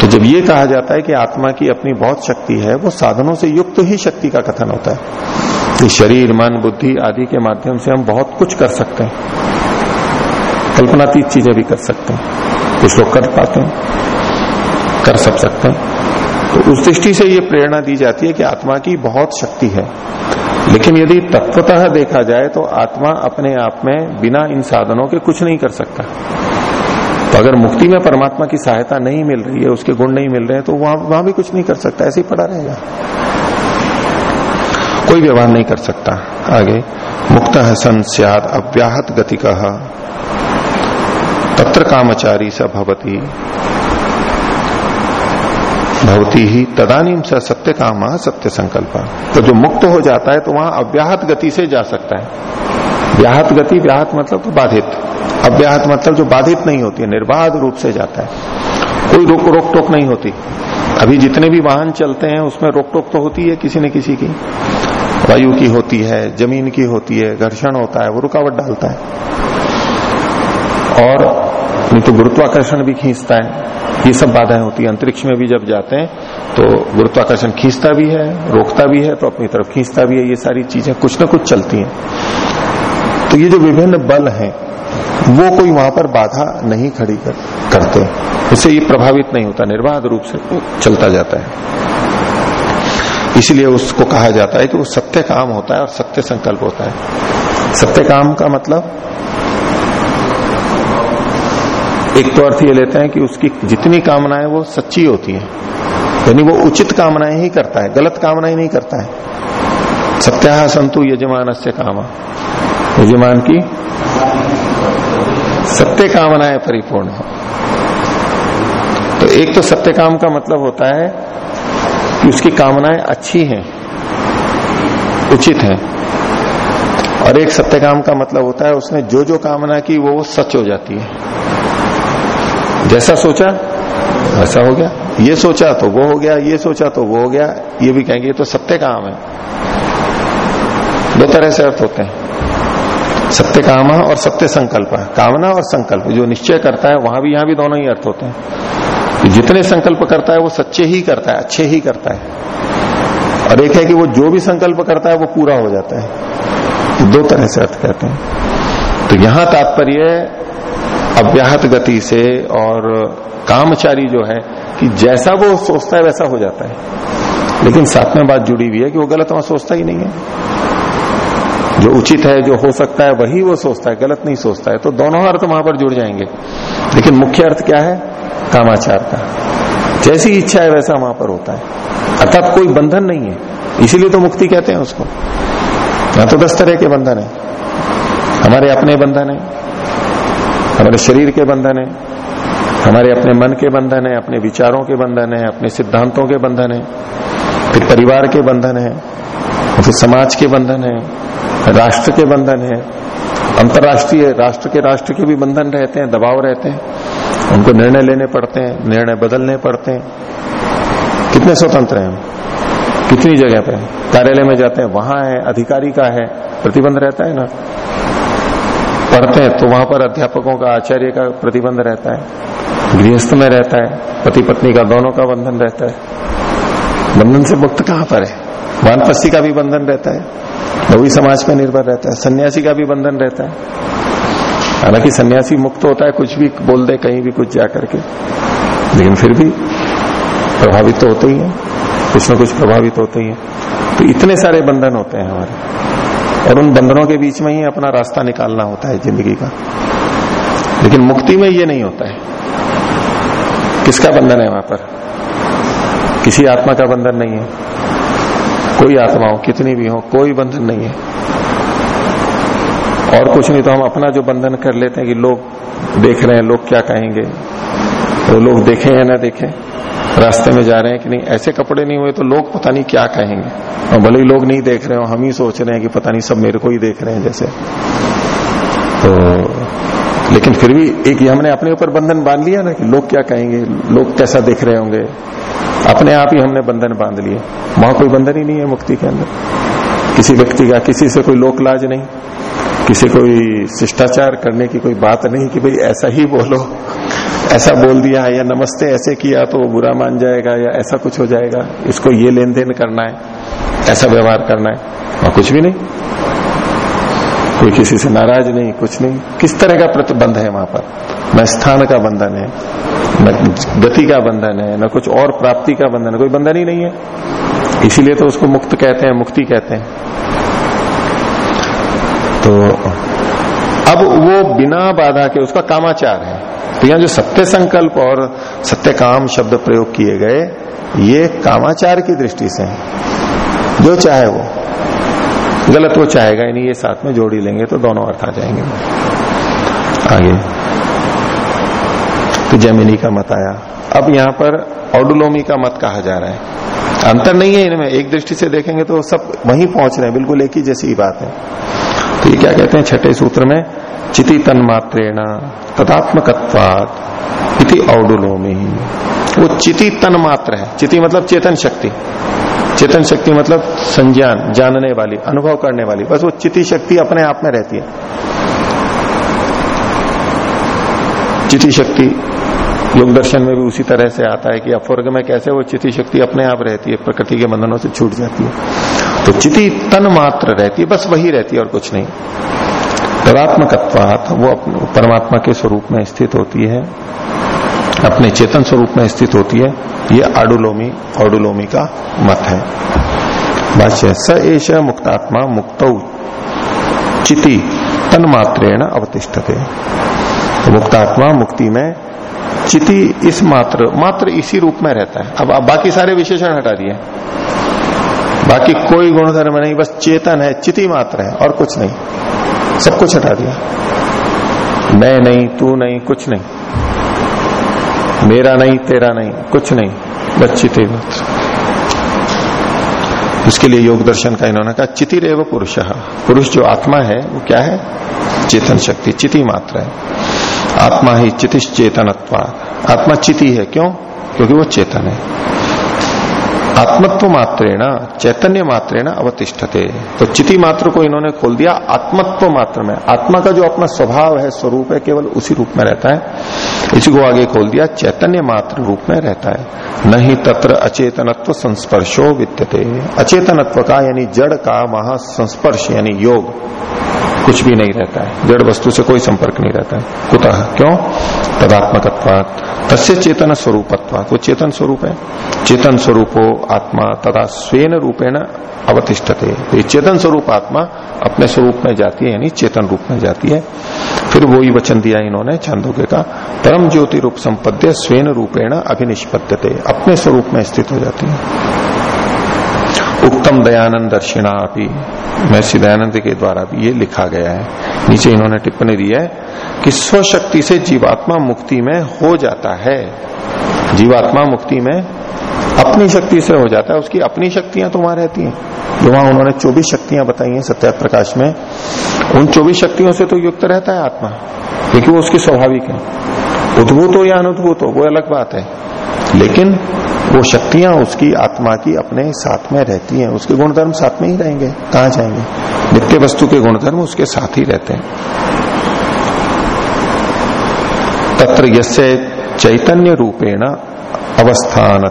तो जब ये कहा जाता है कि आत्मा की अपनी बहुत शक्ति है, वो साधनों से युक्त ही शक्ति का कथन होता है। कि शरीर, मन, बुद्धि आदि के माध्यम से हम बहुत कुछ कर सकते हैं। कल्पनातीत चीज़ें भी कर सकते हैं। कुछ लोग कर पाते हैं, कर सब सकते हैं। तो उस दृष्टि से ये प्रेरणा दी जाती है कि आत्मा की बहुत शक्ति है। लेकिन यदि तत्वतः देखा जाए तो आत्मा अपने आप में बिना इन साधनों के कुछ नहीं कर सकता। तो अगर मुक्ति में परमात्मा की सहायता नहीं मिल रही है, उसके गुण नहीं मिल रहे हैं तो वहाँ वहाँ भी कुछ नहीं कर सकता। ऐसे ही पड़ा रहेगा। कोई व्यवहार नहीं कर सकता। आगे, मुक्त सन सियाद अव्याहत गति का तत्र कामचारी स भवती। भवती ही तदानीम स सत्य काम सत्य संकल्प तो जो मुक्त हो जाता है तो वहाँ अव्याहत गति से जा सकता है। व्याहत गति, व्याहत मतलब तो बाधित। अव्याहत मतलब जो बाधित नहीं होती है, निर्बाध रूप से जाता है। कोई रोक रोक टोक नहीं होती। अभी जितने भी वाहन चलते हैं, उसमें रोक टोक तो होती है किसी न किसी की। वायु की होती है, ज़मीन की होती है, घर्षण होता है, वो रुकावट डालता है। और नहीं तो गुरुत्वाकर्षण भी खींचता है। ये सब बाधाएँ होती है। अंतरिक्ष में भी जब जाते हैं तो गुरुत्वाकर्षण खींचता भी है रोकता भी है तो अपनी तरफ़ खींचता भी है। ये सारी चीज़ें कुछ ना कुछ चलती हैं। तो ये जो विभिन्न बल हैं वो कोई वहाँ पर बाधा नहीं खड़ी कर, करते। इससे ये प्रभावित नहीं होता निर्बाध रूप से चलता जाता है। इसीलिए उसको कहा जाता है कि वो सत्य काम होता है और सत्य संकल्प होता है। सत्य काम का मतलब एक तो अर्थ ये लेते हैं कि उसकी जितनी कामनाएँ वो सच्ची होती है। यानी वो उचित कामनाएँ ही करता है, गलत कामनाएँ नहीं करता है। सत्या संतु यजमान से कामा। यजमान की सत्य कामनाएँ परिपूर्ण हो। तो एक तो सत्य काम का मतलब होता है कि उसकी कामनाएँ अच्छी हैं, उचित हैं। और एक सत्य काम का मतलब होता है, उसने जो जो कामना की वो सच हो जाती है। जैसा सोचा, वैसा हो गया। ये सोचा तो वो हो गया, ये सोचा तो वो हो गया। ये भी कहेंगे, ये तो सत्य काम है। दो तरह से अर्थ होते हैं। सत्य काम और सत्य संकल्प। कामना और संकल्प, जो निश्चय करता है, वहाँ भी, यहाँ भी दोनों ही अर्थ होते हैं। जितने संकल्प करता है, वो सच्चे ही करता है, अच्छे ही करता है। और एक है कि वो जो भी संकल्प करता है, वो पूरा हो जाता है। दो तरह से अर्थ कहते हैं। तो यहाँ तात्पर्य अव्याहत गति से और कामचारी जो है कि जैसा वो सोचता है वैसा हो जाता है। लेकिन साथ में बात जुड़ी हुई है कि वो गलत वहाँ सोचता ही नहीं है। जो उचित है, जो हो सकता है, वही वो सोचता है, गलत नहीं सोचता है। तो दोनों अर्थ वहाँ पर जुड़ जाएँगे। लेकिन मुख्य अर्थ क्या है? कामाचार का। जैसी इच्छा है वैसा वहाँ पर होता है। अर्थात कोई बंधन नहीं है। इसीलिए तो मुक्ति कहते हैं उसको। यहाँ तो दस तरह के बंधन है। हमारे अपने बंधन है। हमारे शरीर के बंधन है, हमारे अपने मन के बंधन है, अपने विचारों के बंधन है, अपने सिद्धांतों के बंधन है फिर परिवार के बंधन है फिर समाज के बंधन है, राष्ट्र के बंधन है, अंतर्राष्ट्रीय राष्ट्र के राष्ट्र के भी बंधन रहते हैं, दबाव रहते हैं, उनको निर्णय लेने पड़ते हैं, निर्णय बदलने पड़ते हैं। कितने स्वतंत्र हैं कितनी जगह पे? कार्यालय में जाते हैं, वहाँ है, अधिकारी का है, प्रतिबंध रहता है ना? पढ़ते हैं तो वहाँ पर अध्यापकों का, आचार्य का प्रतिबंध रहता है। गृहस्थ में रहता है पति पत्नी का, दोनों का बंधन रहता है। बंधन से मुक्त कहाँ पर है? वानपस्सी का भी बंधन रहता है वो भी समाज पर निर्भर रहता है, सन्यासी का भी बंधन रहता है। हालाँकि सन्यासी मुक्त होता है, कुछ भी बोल दे, कहीं भी कुछ जा करके। लेकिन फिर भी प्रभावित तो होते ही है, कुछ न कुछ प्रभावित होते ही है। तो इतने सारे बंधन होते हैं हमारे। और उन बंधनों के बीच में ही अपना रास्ता निकालना होता है ज़िंदगी का। लेकिन मुक्ति में ये नहीं होता है। किसका बंधन है वहाँ पर? किसी आत्मा का बंधन नहीं है। कोई आत्मा हो, कितनी भी हो, कोई बंधन नहीं है। और कुछ नहीं तो हम अपना जो बंधन कर लेते हैं कि लोग देख रहे हैं, लोग क्या कहेंगे? तो लोग देखें या ना देखें? रास्ते में जा रहे हैं कि नहीं, ऐसे कपड़े नहीं हुए तो लोग पता नहीं क्या कहेंगे। और भले ही लोग नहीं देख रहे हो, हम ही सोच रहे हैं कि पता नहीं सब मेरे को ही देख रहे हैं जैसे। तो लेकिन फिर भी एक हमने अपने ऊपर बंधन बाँध लिया ना कि लोग क्या कहेंगे, लोग कैसा देख रहे होंगे। अपने आप ही हमने बंधन बाँध लिए। वहाँ कोई बंधन ही नहीं है मुक्ति के अंदर। किसी व्यक्ति का, किसी से कोई लोक लाज नहीं। किसी कोई शिष्टाचार करने की कोई बात नहीं कि भाई ऐसा ही बोलो। ऐसा बोल दिया या नमस्ते ऐसे किया तो वो बुरा मान जाएगा, या ऐसा कुछ हो जाएगा? इसको ये लेन देन करना है, ऐसा व्यवहार करना है। और कुछ भी नहीं। कोई किसी से नाराज़ नहीं, कुछ नहीं। किस तरह का प्रतिबंध है वहाँ पर? न स्थान का बंधन है, न गति का बंधन है, न कुछ और प्राप्ति का बंधन है। कोई बंधन ही नहीं है। इसीलिए तो उसको मुक्त कहते हैं, मुक्ति कहते हैं। तो अब वो बिना बाधा के, उसका कामाचार है। तो यहाँ जो सत्य संकल्प और सत्य काम शब्द प्रयोग किए गए, ये कामाचार की दृष्टि से है। जो चाहे वो। गलत वो चाहेगा नहीं, ये साथ में जोड़ी लेंगे तो दोनों अर्थ आ जाएँगे। आगे। तो जैमिनी का मत आया। अब यहाँ पर ऑडुलोमी का मत कहा जा रहा है। अंतर नहीं है इनमें, एक दृष्टि से देखेंगे तो सब वहीं पहुँच रहे हैं, बिल्कुल एक ही जैसी बात है। तो ये क्या कहते हैं, छठे सूत्र में चिति तन मात्रेण तदात्मकत्वात इति औडुलोमी। वो चिति तन मात्र है। चिति मतलब चेतन शक्ति। चेतन शक्ति मतलब संज्ञान, जानने वाली, अनुभव करने वाली। बस वो चिति शक्ति अपने आप में रहती है। चिति शक्ति योग दर्शन में भी उसी तरह से आता है कि अफवर्ग में कैसे वो चिति शक्ति अपने आप रहती है, प्रकृति के बंधनों से छूट जाती है। तो चिति तन मात्र रहती है, बस वही रहती है और कुछ नहीं। तदात्मकत्वात वो परमात्मा के स्वरूप में स्थित होती है, अपने चेतन स्वरूप में स्थित होती है, ये आडुलोमी, औडुलोमी का मत है। भाष्य, स एश मुक्तात्मा मुक्त चिति तन्मात्रेण अवतिष्ठते। तो मुक्तात्मा मुक्ति में चिति इस मात्र मात्र इसी रूप में रहता है। अब बाकी सारे विशेषण हटा दिए। बाकी कोई गुणधर्म नहीं, बस चेतन है, चिति मात्र है, और कुछ नहीं। सब कुछ हटा दिया। मैं नहीं, तू नहीं, कुछ नहीं। मेरा नहीं, तेरा नहीं, कुछ नहीं। बच्ची ते इसके लिए योग दर्शन का इन्होंने कहा चिति रेव पुरुष। पुरुष जो आत्मा है, वो क्या है? चेतन शक्ति, चिति मात्र है। आत्मा ही चितिश चेतनत्वा आत्मा चिति है, क्यों? क्योंकि वो चेतन है। आत्मत्व मात्रेण, चैतन्य मात्रेण अवतिष्ठते। तो चिति मात्र को इन्होंने खोल दिया, आत्मत्व मात्र में। आत्मा का जो अपना स्वभाव है, स्वरूप है, केवल उसी रूप में रहता है। इसी को आगे खोल दिया, चैतन्य मात्र रूप में रहता है। न ही तत्र अचेतनत्व संस्पर्शो विद्यते। अचेतनत्व का यानी जड़ का वहाँ संस्पर्श यानी योग कुछ भी नहीं रहता है। जड़ वस्तु से कोई संपर्क नहीं रहता है। कुतः? क्यों? तदात्मकत्वात। तस्य चेतन स्वरूपत्वात। वो चेतन स्वरूप है। चेतन स्वरूपो आत्मा तथा स्वेन रूपेण अवतिष्ठते। तो ये चेतन स्वरूप आत्मा अपने स्वरूप में जाती है, यानी चेतन रूप में जाती है। फिर वो ही वचन दिया इन्होंने चांदोग्य का, परम ज्योति रूप संपद्य स्वेन रूपेण अभिनिष्पत्ते अपने स्वरूप में स्थित हो जाती है। उत्तम दयानंद दर्शिना भी महर्षि दयानंद के द्वारा भी ये लिखा गया है। नीचे इन्होंने टिप्पणी दी है कि स्वशक्ति से जीवात्मा मुक्ति में हो जाता है। जीवात्मा मुक्ति में अपनी शक्ति से हो जाता है, उसकी अपनी शक्तियाँ तो वहाँ रहती हैं। जो वहाँ उन्होंने चौबीस शक्तियाँ बताई हैं सत्या प्रकाश में। उन चौबीस शक्तियों से तो युक्त रहता है आत्मा, क्योंकि वो उसकी स्वाभाविक है। उद्भूत हो या अनुद्भूत हो, वो अलग बात है। लेकिन वो शक्तियाँ उसकी आत्मा की अपने साथ में रहती हैं। उसके गुणधर्म साथ में ही रहेंगे। कहा जाएँगे? नित्य वस्तु के गुणधर्म उसके साथ ही रहते हैं। तत्र यसे चैतन्य रूपेण अवस्थान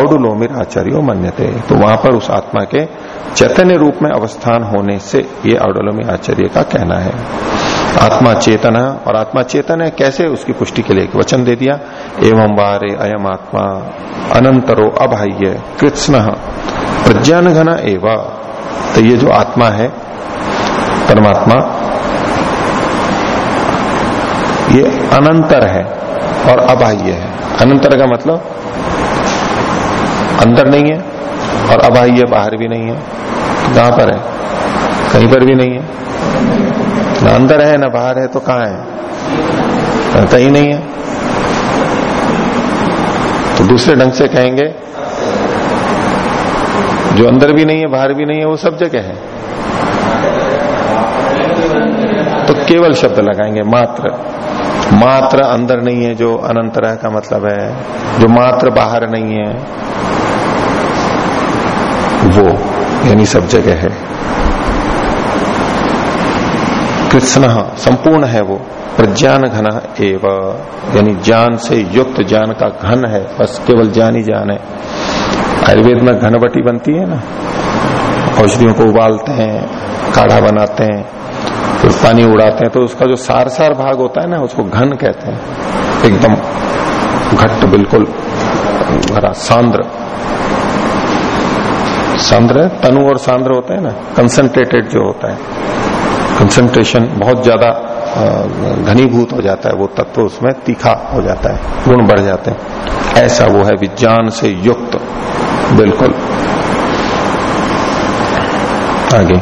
औडुलोमिर आचार्यो मन्यते। तो वहाँ पर उस आत्मा के चैतन्य रूप में अवस्थान होने से ये औडुलोमी आचार्य का कहना है। आत्मा चेतन है और आत्मा चेतन है, कैसे? उसकी पुष्टि के लिए एक वचन दे दिया। एवं वारे अयम आत्मा अनंतरो अबाह्य कृष्ण प्रज्ञान घना एवं। तो ये जो आत्मा है, परमात्मा, ये अनंतर है। और अबाह्य है। अनंतर का मतलब अंदर नहीं है और अबाह्य बाहर भी नहीं है। तो कहाँ पर है? कहीं पर भी नहीं है। ना अंदर है, ना बाहर है तो कहाँ है? कहीं नहीं है। तो दूसरे ढंग से कहेंगे, जो अंदर भी नहीं है, बाहर भी नहीं है, वो सब जगह है। तो केवल शब्द लगाएँगे, मात्र। मात्र अंदर नहीं है, जो अनंतर का मतलब है, जो मात्र बाहर नहीं है, वो यानी सब जगह है। कृष्ण संपूर्ण है वो, प्रज्ञान घन एव, यानी ज्ञान से युक्त ज्ञान का घन है, बस केवल ज्ञान ही ज्ञान है। आयुर्वेद में घनवटी बनती है ना, औषधियों को उबालते हैं, काढ़ा बनाते हैं फिर पानी उड़ाते हैं तो उसका जो सार सार भाग होता है ना, उसको घन कहते हैं। एकदम घट्ट, बिल्कुल भरा सांद्र। सांद्र तनु और सांद्र होता है ना कंसंट्रेटेड जो होता है। कंसंट्रेशन बहुत ज़्यादा घनीभूत हो जाता है, वो तत्व उसमें तीखा हो जाता है, गुण बढ़ जाते हैं। ऐसा वो है, विज्ञान से युक्त, बिल्कुल। आगे।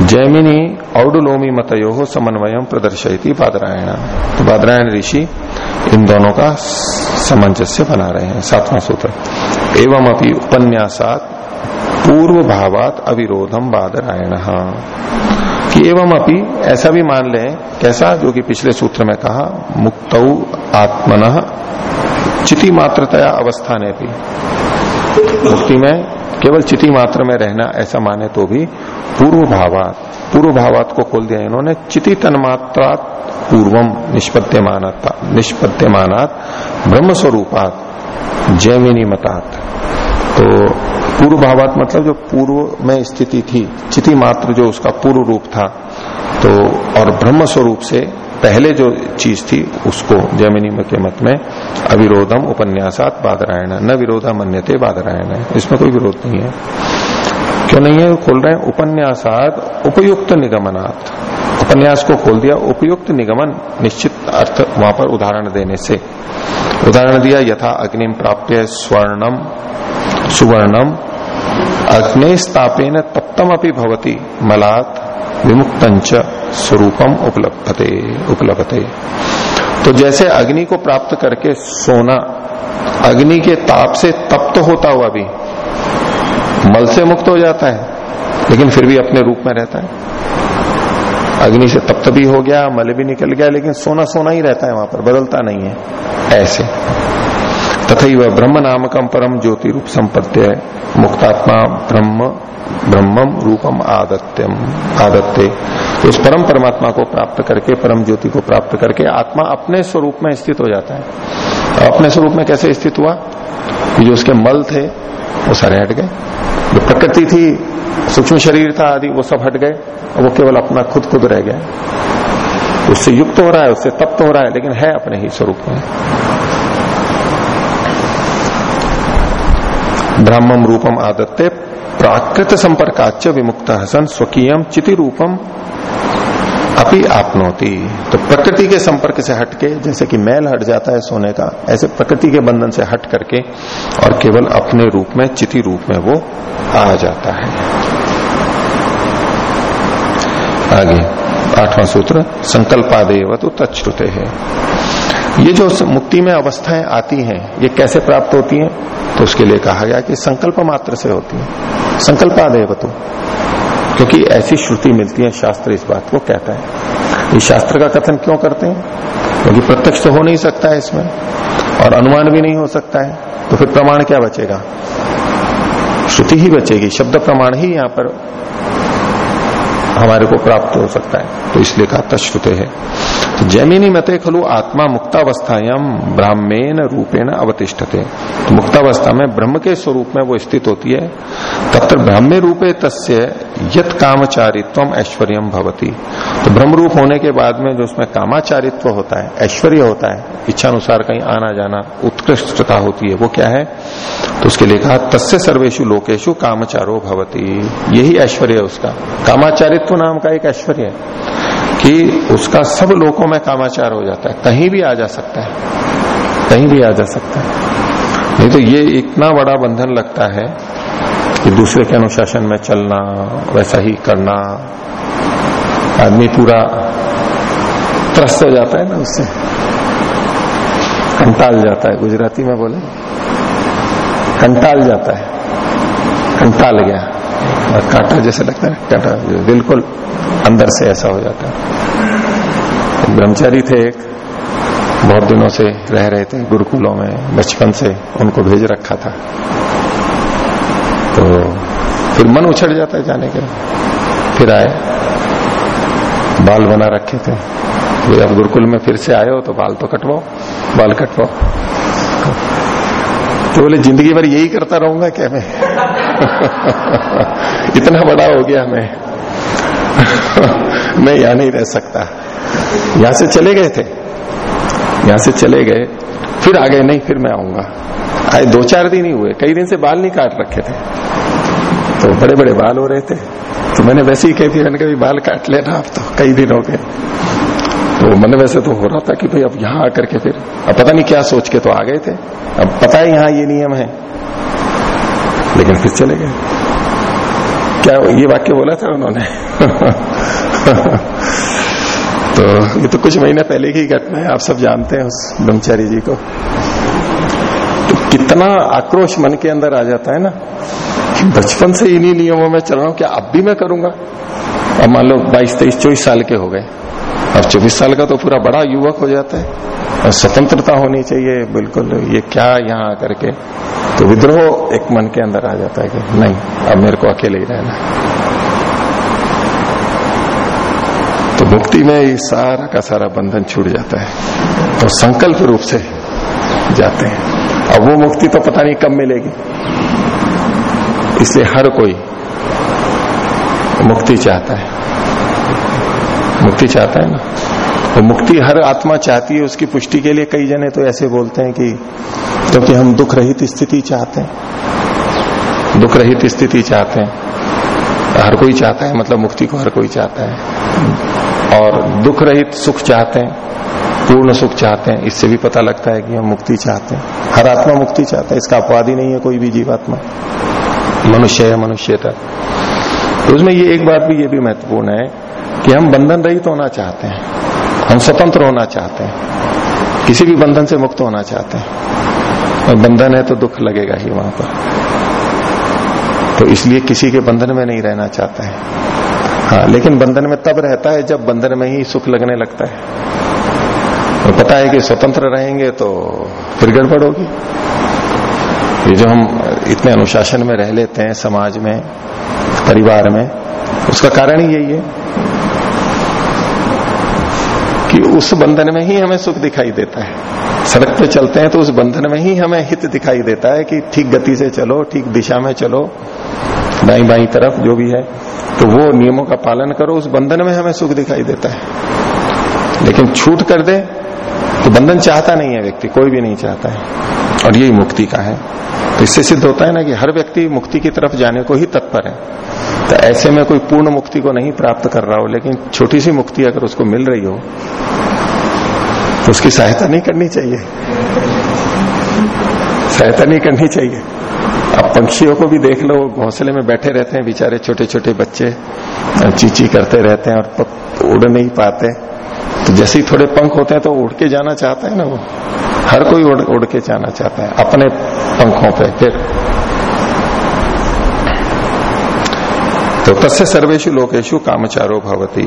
जैमिनी औडुलोमी मतयो समन्वय प्रदर्शयती बादरायण तो बादरायण ऋषि इन दोनों का सामंजस्य बना रहे हैं, सातवां सूत्र। एवं अपनी उपन्यासात पूर्व भावात अविरोधम बादरायण कि एवं अपनी ऐसा भी मान लें, कैसा जो कि पिछले सूत्र में कहा, मुक्त आत्मन चिति मात्रतया अवस्था ने भी मुक्ति में केवल चिति मात्र में रहना ऐसा माने तो भी पूर्व भावात पूर्व भावात को खोल दिया इन्होंने चिति तन्मात्रा पूर्वम निष्पत्त्यमानता निष्पत्त्यमानात ब्रह्म स्वरूपात जैमिनी मतात तो पूर्व भावात मतलब जो पूर्व में स्थिति थी, चिति मात्र जो उसका पूर्व रूप था तो और ब्रह्म स्वरूप से पहले जो चीज़ थी, उसको जैमिनी के मत में, अविरोधम उपन्यासात बाधरायण न विरोधा मन्यते बादरायण। है इसमें कोई विरोध नहीं है। क्यों नहीं है? खोल रहे हैं उपन्यासात उपयुक्त निगमनात्। उपन्यास को खोल दिया उपयुक्त निगमन, निश्चित अर्थ वहाँ पर उदाहरण देने से। उदाहरण दिया, यथा अग्निम प्राप्य स्वर्णम सुवर्णम अग्निस्तापेन तप्तम अपनी भवती, मलात विमुक्तंच स्वरूपम उपलब्धते उपलब्धते। तो जैसे अग्नि को प्राप्त करके सोना, अग्नि के ताप से तप्त तो होता हुआ भी मल से मुक्त हो जाता है, लेकिन फिर भी अपने रूप में रहता है। अग्नि से तप्त भी हो गया, मल भी निकल गया, लेकिन सोना सोना ही रहता है वहाँ पर, बदलता नहीं है, ऐसे। तथा वह ब्रह्म नामकम परम ज्योति रूप संपत्ति मुक्तात्मा ब्रह्म ब्रह्मम रूपम आदत्यम। आदत्य तो उस परम परमात्मा को प्राप्त करके, परम ज्योति को प्राप्त करके आत्मा अपने स्वरूप में स्थित हो जाता है। और अपने स्वरूप में कैसे स्थित हुआ? जो उसके मल थे, वो सारे हट गए। जो प्रकृति थी, सूक्ष्म शरीर था आदि, वो सब हट गए। वो केवल अपना खुद खुद रह गया। उससे युक्त हो रहा है, उससे तप्त हो रहा है, लेकिन है अपने ही स्वरूप में। ब्राह्मम रूपम आदत्ते। प्राकृत संपर्काच विमुक्त हसन स्वकीय चिति रूपम अपनी आपनोती। तो प्रकृति के संपर्क से हटके, जैसे कि मैल हट जाता है सोने का, ऐसे प्रकृति के बंधन से हट करके और केवल अपने रूप में, चिति रूप में वो आ जाता है। आगे, आठवां सूत्र संकल्पादेव तो तत्श्रुते है ये जो मुक्ति में अवस्थाएँ आती हैं, ये कैसे प्राप्त होती हैं? तो उसके लिए कहा गया कि संकल्प मात्र से होती है। संकल्पादेव तो क्योंकि ऐसी श्रुति मिलती है, शास्त्र इस बात को कहता है। ये शास्त्र का कथन क्यों करते हैं? क्योंकि प्रत्यक्ष तो हो नहीं सकता है इसमें, और अनुमान भी नहीं हो सकता है तो फिर प्रमाण क्या बचेगा? श्रुति ही बचेगी, शब्द प्रमाण ही यहाँ पर हमारे को प्राप्त हो सकता है। तो इसलिए कहा तश्रुते है। तो जैमिनी मते खलु आत्मा मुक्तावस्थायाम ब्राह्मेण रूपेण अवतिष्ठते। तो मुक्तावस्था में ब्रह्म के स्वरूप में वो स्थित होती है। तब तक ब्राह्म्य रूपे तस्य यत कामचारित्व ऐश्वर्य भवती। तो ब्रह्म रूप होने के बाद में जो उसमें कामाचारित्व होता है, ऐश्वर्य होता है, इच्छानुसार कहीं आना जाना उत्कृष्टता होती है, वो क्या है? तो उसके लिए कहा, तस्य सर्वेशु लोकेशु कामचारो भवती। यही ऐश्वर्य उसका। कामाचारित्व नाम का एक ऐश्वर्य है कि उसका सब लोगों में कामाचार हो जाता है। कहीं भी आ जा सकता है। कहीं भी आ जा सकता है। नहीं तो ये इतना बड़ा बंधन लगता है कि दूसरे के अनुशासन में चलना, वैसा ही करना, आदमी पूरा त्रस्त हो जाता है ना उससे। कंटाल जाता है। गुजराती में बोले, कंटाल जाता है। कंटाल गया। और कांटा जैसे लगता है, कांटा बिल्कुल अंदर से ऐसा हो जाता है। ब्रह्मचारी थे एक। बहुत दिनों से रह रहे थे, गुरुकुलों में, बचपन से उनको भेज रखा था। तो फिर मन उछड़ जाता है जाने के। फिर आए, बाल बना रखे थे। वे अब गुरुकुल में फिर से आए हो तो बाल तो कटवाओ, बाल कटवाओ। तो बोले, ज़िंदगी भर यही करता रहूँगा क्या मैं? इतना बड़ा हो गया मैं। मैं यहाँ नहीं रह सकता। यहाँ से चले गए थे। यहाँ से चले गए। फिर आ गए, नहीं, फिर मैं आऊँगा। आए, दो चार दिन ही हुए। कई दिन से बाल नहीं काट रखे थे। तो बड़े बड़े बाल हो रहे थे। तो मैंने वैसे ही कही थी, मैंने कभी बाल काट लेना आप तो कई दिन हो गए। तो मैंने वैसे तो हो रहा था कि भाई अब यहाँ आकर के फिर, अब पता नहीं क्या सोच के तो आ गए थे। अब पता है यहाँ ये नियम है। लेकिन फिर चले गए। क्या ये वाक्य बोला था उन्होंने? तो ये तो कुछ महीने पहले की घटना है, आप सब जानते हैं उस ब्रह्मचारी जी को। तो कितना आक्रोश मन के अंदर आ जाता है ना, कि बचपन से इन्हीं नियमों में चल रहा हूँ क्या अब भी मैं करूँगा। अब मान लो बाईस, तेईस, चौबीस साल के हो गए। अब चौबीस साल का तो पूरा बड़ा युवक हो जाता है, और स्वतंत्रता होनी चाहिए, बिल्कुल। ये क्या यहाँ आकर के तो विद्रोह एक मन के अंदर आ जाता है कि नहीं, अब मेरे को अकेले ही रहना तो मुक्ति में ये सारा का सारा बंधन छूट जाता है। तो संकल्प रूप से जाते हैं। अब वो मुक्ति तो पता नहीं कब मिलेगी। इसलिए हर कोई मुक्ति चाहता है। मुक्ति चाहता है ना? तो मुक्ति हर आत्मा चाहती है, उसकी पुष्टि के लिए कई जने तो ऐसे बोलते हैं कि क्योंकि तो हम दुख रहित स्थिति चाहते हैं। दुख रहित स्थिति चाहते हैं। हर कोई चाहता है मतलब मुक्ति को हर कोई चाहता है। और दुख रहित सुख चाहते हैं, पूर्ण सुख चाहते हैं, इससे भी पता लगता है कि हम मुक्ति चाहते हैं। हर आत्मा मुक्ति चाहता है, इसका अपवाद ही नहीं है कोई भी जीवात्मा। मनुष्य है मनुष्य तक तो उसमें ये एक बात भी, ये भी महत्वपूर्ण है कि हम बंधन रहित तो होना चाहते हैं। हम स्वतंत्र होना चाहते हैं। किसी भी बंधन से मुक्त होना चाहते हैं। और बंधन है तो दुख लगेगा ही वहाँ पर। तो इसलिए किसी के बंधन में नहीं रहना चाहता है। हाँ लेकिन बंधन में तब रहता है जब बंधन में ही सुख लगने लगता है। तो पता है कि स्वतंत्र रहेंगे तो फिर गड़बड़ होगी। ये जो हम इतने अनुशासन में रह लेते हैं समाज में, परिवार में, उसका कारण ही यही है कि उस बंधन में ही हमें सुख दिखाई देता है। सड़क पे चलते हैं तो उस बंधन में ही हमें हित दिखाई देता है कि ठीक गति से चलो, ठीक दिशा में चलो। दाई बाई तरफ़ जो भी है तो वो नियमों का पालन करो, उस बंधन में हमें सुख दिखाई देता है। लेकिन छूट कर दे तो बंधन चाहता नहीं है व्यक्ति, कोई भी नहीं चाहता है। और यही मुक्ति का है। तो इससे सिद्ध होता है ना कि हर व्यक्ति मुक्ति की तरफ़ जाने को ही तत्पर है। तो ऐसे में कोई पूर्ण मुक्ति को नहीं प्राप्त कर रहा हो, लेकिन छोटी सी मुक्ति अगर उसको मिल रही हो तो उसकी सहायता नहीं करनी चाहिए। सहायता नहीं करनी चाहिए। अब पंक्षियों को भी देख लो घोंसले में बैठे रहते हैं बेचारे छोटे छोटे बच्चे चीची करते रहते हैं और उड़ नहीं पाते। तो जैसे ही थोड़े पंख होते हैं तो उड़ के जाना चाहता है ना वो? हर कोई उड़, उड़ के जाना चाहता है अपने पंखों पे फिर। तो तस्य सर्वेशु लोकेशु कामचारो भवती।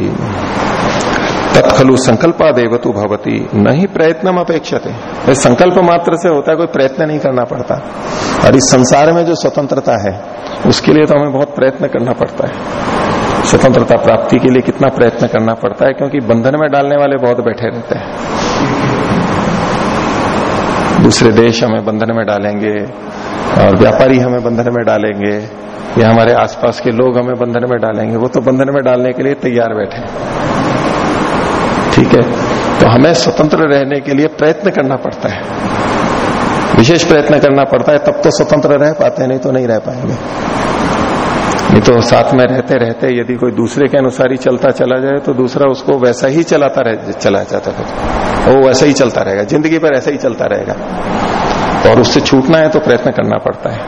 तत्खलु संकल्पादेवतु भवती। न ही प्रयत्न अपेक्षते संकल्प मात्र से होता है, कोई प्रयत्न नहीं करना पड़ता। और इस संसार में जो स्वतंत्रता है, उसके लिए तो हमें बहुत प्रयत्न करना पड़ता है। स्वतंत्रता प्राप्ति के लिए कितना प्रयत्न करना पड़ता है, क्योंकि बंधन में डालने वाले बहुत बैठे रहते हैं। दूसरे देश हमें बंधन में डालेंगे, और व्यापारी हमें बंधन में डालेंगे, या हमारे आसपास के लोग हमें बंधन में डालेंगे, वो तो बंधन में डालने के लिए तैयार बैठे ठीक है? तो हमें स्वतंत्र रहने के लिए प्रयत्न करना पड़ता है। विशेष प्रयत्न करना पड़ता है, तब तो स्वतंत्र रह पाते नहीं तो नहीं रह पाएँगे। नहीं तो साथ में रहते रहते यदि कोई दूसरे के अनुसार ही चलता चला जाए तो दूसरा उसको वैसा ही चलाता रह, चला जाता है। वो वैसा ही चलता रहेगा, ज़िंदगी पर ऐसा ही चलता रहेगा। और उससे छूटना है तो प्रयत्न करना पड़ता है।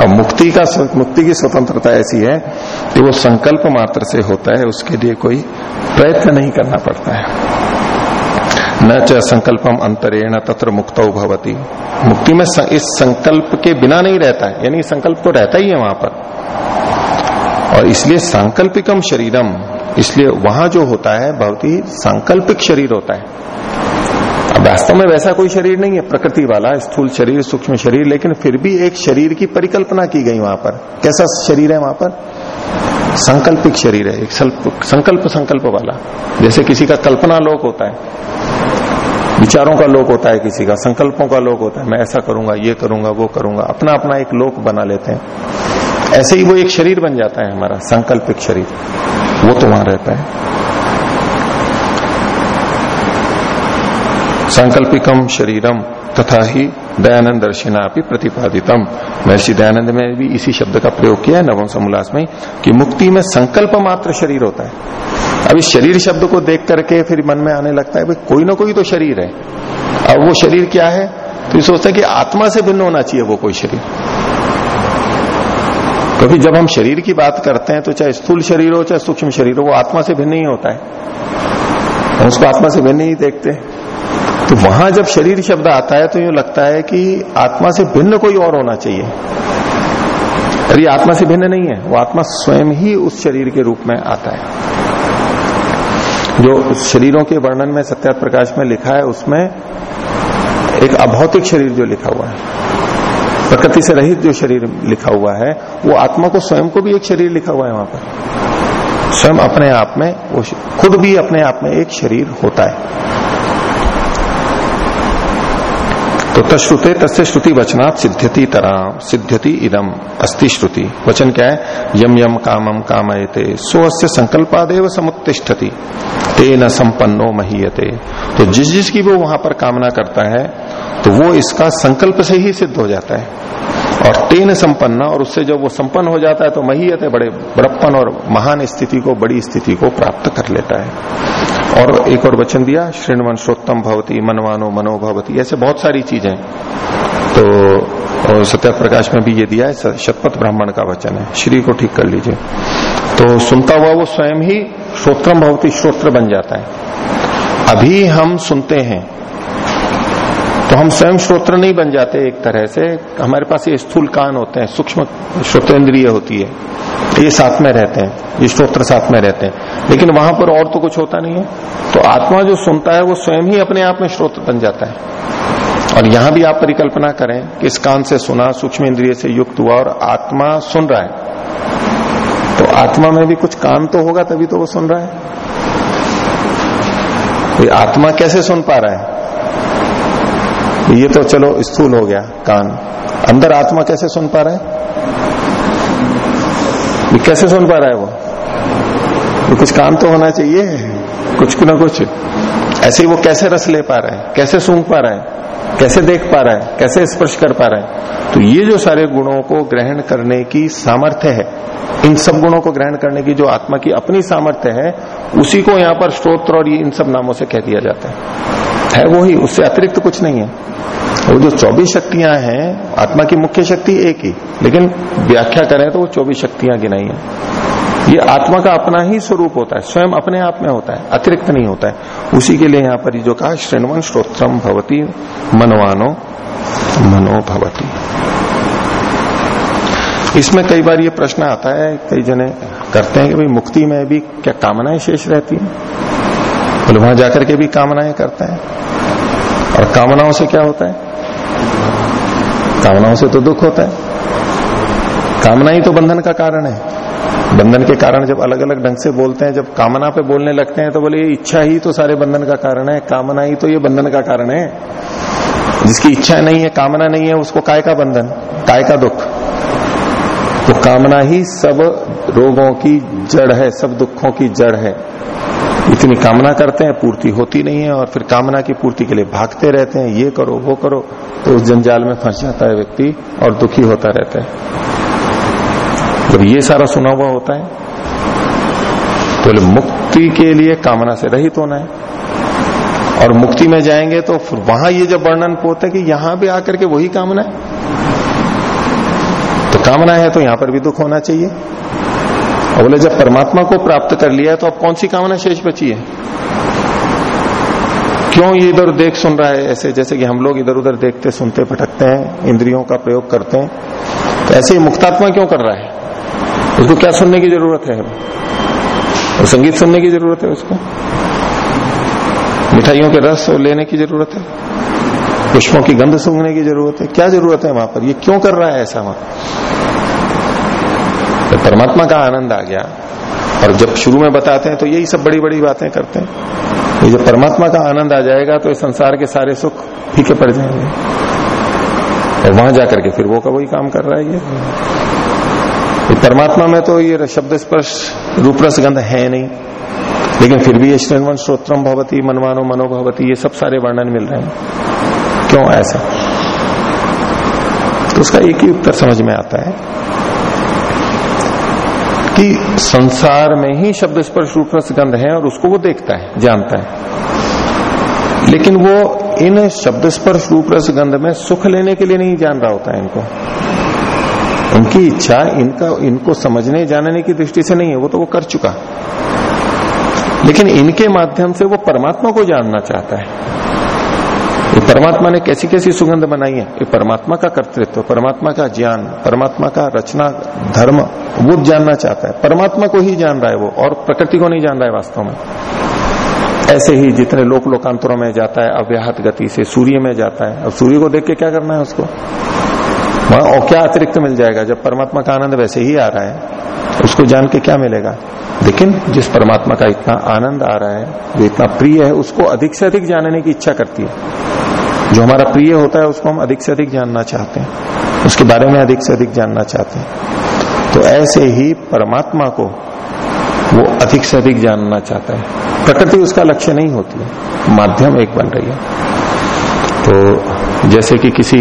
और मुक्ति का मुक्ति की स्वतंत्रता ऐसी है कि वो संकल्प मात्र से होता है, उसके लिए कोई प्रयत्न नहीं करना पड़ता है। न च संकल्पम अंतरेण तत्र मुक्त भवती। मुक्ति में इस संकल्प के बिना नहीं रहता है, यानी संकल्प तो रहता ही है वहाँ पर। और इसलिए सांकल्पिकम शरीरम, इसलिए वहाँ जो होता है, बहुत ही सांकल्पिक शरीर होता है। वास्तव में वैसा कोई शरीर नहीं है, प्रकृति वाला, स्थूल शरीर, सूक्ष्म शरीर, लेकिन फिर भी एक शरीर की परिकल्पना की गई वहाँ पर। कैसा शरीर है वहाँ पर? संकल्पिक शरीर है, एक संकल्प संकल्प वाला। जैसे किसी का कल्पना लोक होता है, विचारों का लोक होता है किसी का, संकल्पों का लोक होता है, मैं ऐसा करूँगा, ये करूँगा, वो करूँगा अपना अपना एक लोक बना लेते हैं। ऐसे ही वो एक शरीर बन जाता है हमारा संकल्पिक शरीर। वो तो वहाँ रहता है। संकल्पिकम शरीरम तथा ही दयानंद दर्शिना भी प्रतिपादितम महर्षि दयानंद में भी इसी शब्द का प्रयोग किया है, नवम समोल्लास में, कि मुक्ति में संकल्प मात्र शरीर होता है। अब इस शरीर शब्द को देख करके फिर मन में आने लगता है, भाई, कोई ना कोई तो शरीर है। अब वो शरीर क्या है? तो ये सोचता है कि आत्मा से भिन्न होना चाहिए वो कोई शरीर। क्योंकि तो जब हम शरीर की बात करते हैं तो चाहे स्थूल शरीर हो, चाहे सूक्ष्म शरीर हो, वो आत्मा से भिन्न ही होता है। हम उसको आत्मा से भिन्न ही देखते तो वहाँ जब शरीर शब्द आता है तो यूँ लगता है कि आत्मा से भिन्न कोई और होना चाहिए। अरे आत्मा से भिन्न नहीं है, वो आत्मा स्वयं ही उस शरीर के रूप में आता है। जो शरीरों के वर्णन में सत्या प्रकाश में लिखा है, उसमें एक अभौतिक शरीर जो लिखा हुआ है, प्रकृति से रहित जो शरीर लिखा हुआ है, वो आत्मा को स्वयं को भी एक शरीर लिखा हुआ है वहाँ पर। स्वयं अपने आप में, वो खुद भी अपने आप में एक शरीर होता है। तो तश्रुते तस्य श्रुति वचनात् सिद्ध्यति तरह सिद्ध्यति इदम, अस्ति श्रुति। वचन क्या है? यम यम कामम कामयते। सो अस्य संकल्पादेव समुत्तिष्ठति। तेन संपन्नो महीयते। तो जिस जिसकी वो वहाँ पर कामना करता है तो वो इसका संकल्प से ही सिद्ध हो जाता है। और तेन संपन्न, और उससे जब वो संपन्न हो जाता है तो महीयते बड़े बड़प्पन और महान स्थिति को, बड़ी स्थिति को प्राप्त कर लेता है। और एक और वचन दिया श्रीणवन श्रोत्तम भवती, मनवानो मनोभवती ऐसे बहुत सारी चीज़ें। तो सत्या प्रकाश में भी ये दिया है शतपथ ब्राह्मण का वचन है, श्री को ठीक कर लीजिए। तो सुनता हुआ वो स्वयं ही श्रोत्रम भवती, श्रोत्र बन जाता है। अभी हम सुनते हैं तो हम स्वयं श्रोत्र नहीं बन जाते एक तरह से। हमारे पास ये स्थूल कान होते हैं, सूक्ष्म श्रोतेंद्रिय होती है। ये साथ में रहते हैं, ये श्रोत्र साथ में रहते हैं। लेकिन वहाँ पर और तो कुछ होता नहीं है। तो आत्मा जो सुनता है, वो स्वयं ही अपने आप में श्रोत बन जाता है। और यहाँ भी आप परिकल्पना करें कि इस कान से सुना सूक्ष्म इंद्रिय से युक्त हुआ और आत्मा सुन रहा है। तो आत्मा में भी कुछ कान तो होगा, तभी तो वो सुन रहा है। तो आत्मा कैसे सुन पा रहा है? ये तो चलो स्थूल हो गया कान। अंदर आत्मा कैसे सुन पा रहा है? कैसे सुन पा रहा है वो? ये कुछ काम तो होना चाहिए, कुछ ना कुछ। ऐसे ही वो कैसे रस ले पा रहा है, कैसे सूंघ पा रहा है, कैसे देख पा रहा है, कैसे स्पर्श कर पा रहा है। तो ये जो सारे गुणों को ग्रहण करने की सामर्थ्य है, इन सब गुणों को ग्रहण करने की जो आत्मा की अपनी सामर्थ्य है, उसी को यहाँ पर स्त्रोत्र और ये इन सब नामों से कह दिया जाता है। है, वो ही, उससे अतिरिक्त कुछ नहीं है। वो जो चौबीस शक्तियाँ हैं, आत्मा की मुख्य शक्ति एक ही, लेकिन व्याख्या करें तो वो चौबीस शक्तियाँ गिनाई है। ये आत्मा का अपना ही स्वरूप होता है, स्वयं अपने आप में होता है, अतिरिक्त नहीं होता है। उसी के लिए यहाँ पर जो कहा, श्रेणवन श्रोत्रम भवती, मनवानो मनो भवती इसमें कई बार ये प्रश्न आता है, कई जने करते हैं कि भाई मुक्ति में भी क्या कामनाएँ शेष रहती हैं? बोले, वहाँ जाकर के भी कामनाएँ करते हैं। और कामनाओं से क्या होता है? कामनाओं से तो दुख होता है। कामना ही तो बंधन का कारण है। बंधन के कारण जब अलग अलग ढंग से बोलते हैं, जब कामना पे बोलने लगते हैं तो बोले, ये इच्छा ही तो सारे बंधन का कारण है, कामना ही तो ये बंधन का कारण है। जिसकी इच्छा नहीं है, कामना नहीं है, उसको काय का बंधन? काय का दुख? तो कामना ही सब रोगों की जड़ है, सब दुखों की जड़ है। इतनी कामना करते हैं, पूर्ति होती नहीं है और फिर कामना की पूर्ति के लिए भागते रहते हैं, ये करो, वो करो तो उस जंजाल में फंस जाता है व्यक्ति और दुखी होता रहता है। जब ये सारा सुना हुआ होता है तो मुक्ति के लिए कामना से रहित होना है। और मुक्ति में जाएँगे तो वहाँ ये जब वर्णन पोते कि यहाँ भी आकर के वही कामना है तो कामना है तो यहाँ पर भी दुख होना चाहिए। बोले, जब परमात्मा को प्राप्त कर लिया है तो अब कौन सी कामना शेष बची है? क्यों ये इधर देख सुन रहा है ऐसे, जैसे कि हम लोग इधर उधर देखते, सुनते, भटकते हैं, इंद्रियों का प्रयोग करते हैं? तो ऐसे ही मुक्तात्मा क्यों कर रहा है? उसको क्या सुनने की ज़रूरत है? तो संगीत सुनने की ज़रूरत है उसको? मिठाइयों के रस लेने की ज़रूरत है? पुष्पों की गंध सूंघने की ज़रूरत है? क्या ज़रूरत है वहाँ पर? ये क्यों कर रहा है ऐसा वहाँ? तो परमात्मा का आनंद आ गया। और जब शुरू में बताते हैं तो यही सब बड़ी बड़ी बातें करते हैं। ये जब परमात्मा का आनंद आ जाएगा तो इस संसार के सारे सुख फीके पड़ जाएँगे। और वहाँ जाकर के फिर वो का वही काम कर रहा है ये? तो परमात्मा में तो ये शब्द स्पर्श रूप रस गंध है नहीं। लेकिन फिर भी ये श्रेणवन श्रोत्रम भवती, मनमानो मनोभवती, ये सब सारे वर्णन मिल रहे हैं। क्यों ऐसा? तो उसका एक ही उत्तर समझ में आता है। कि संसार में ही शब्द स्पर्श रूप गंध है और उसको वो देखता है, जानता है। लेकिन वो इन शब्द स्पर्श रूप रस गंध में सुख लेने के लिए नहीं जान रहा होता है इनको। उनकी इच्छा इनका, इनको समझने, जानने की दृष्टि से नहीं है, वो तो वो कर चुका। लेकिन इनके माध्यम से वो परमात्मा को जानना चाहता है। ये परमात्मा ने कैसी कैसी सुगंध बनाई है? ये परमात्मा का कर्तृत्व, परमात्मा का ज्ञान, परमात्मा का रचना, धर्म, वो जानना चाहता है। परमात्मा को ही जान रहा है वो, और प्रकृति को नहीं जान रहा है वास्तव में। ऐसे ही जितने लोक लोकांतरों में जाता है, अव्याहत गति से सूर्य में जाता है, अब सूर्य को देख के क्या करना है उसको? और क्या अतिरिक्त मिल जाएगा? जब परमात्मा का आनंद वैसे ही आ रहा है। उसको जान के क्या मिलेगा? लेकिन जिस परमात्मा का इतना आनंद आ रहा है, जो इतना प्रिय है, उसको अधिक से अधिक जानने की इच्छा करती है। जो हमारा प्रिय होता है, उसको हम अधिक से अधिक जानना चाहते हैं। उसके बारे में अधिक से अधिक जानना चाहते हैं। तो ऐसे ही परमात्मा को वो अधिक से अधिक जानना चाहता है। प्रकृति उसका लक्ष्य नहीं होती है। माध्यम एक बन रही है। तो जैसे कि किसी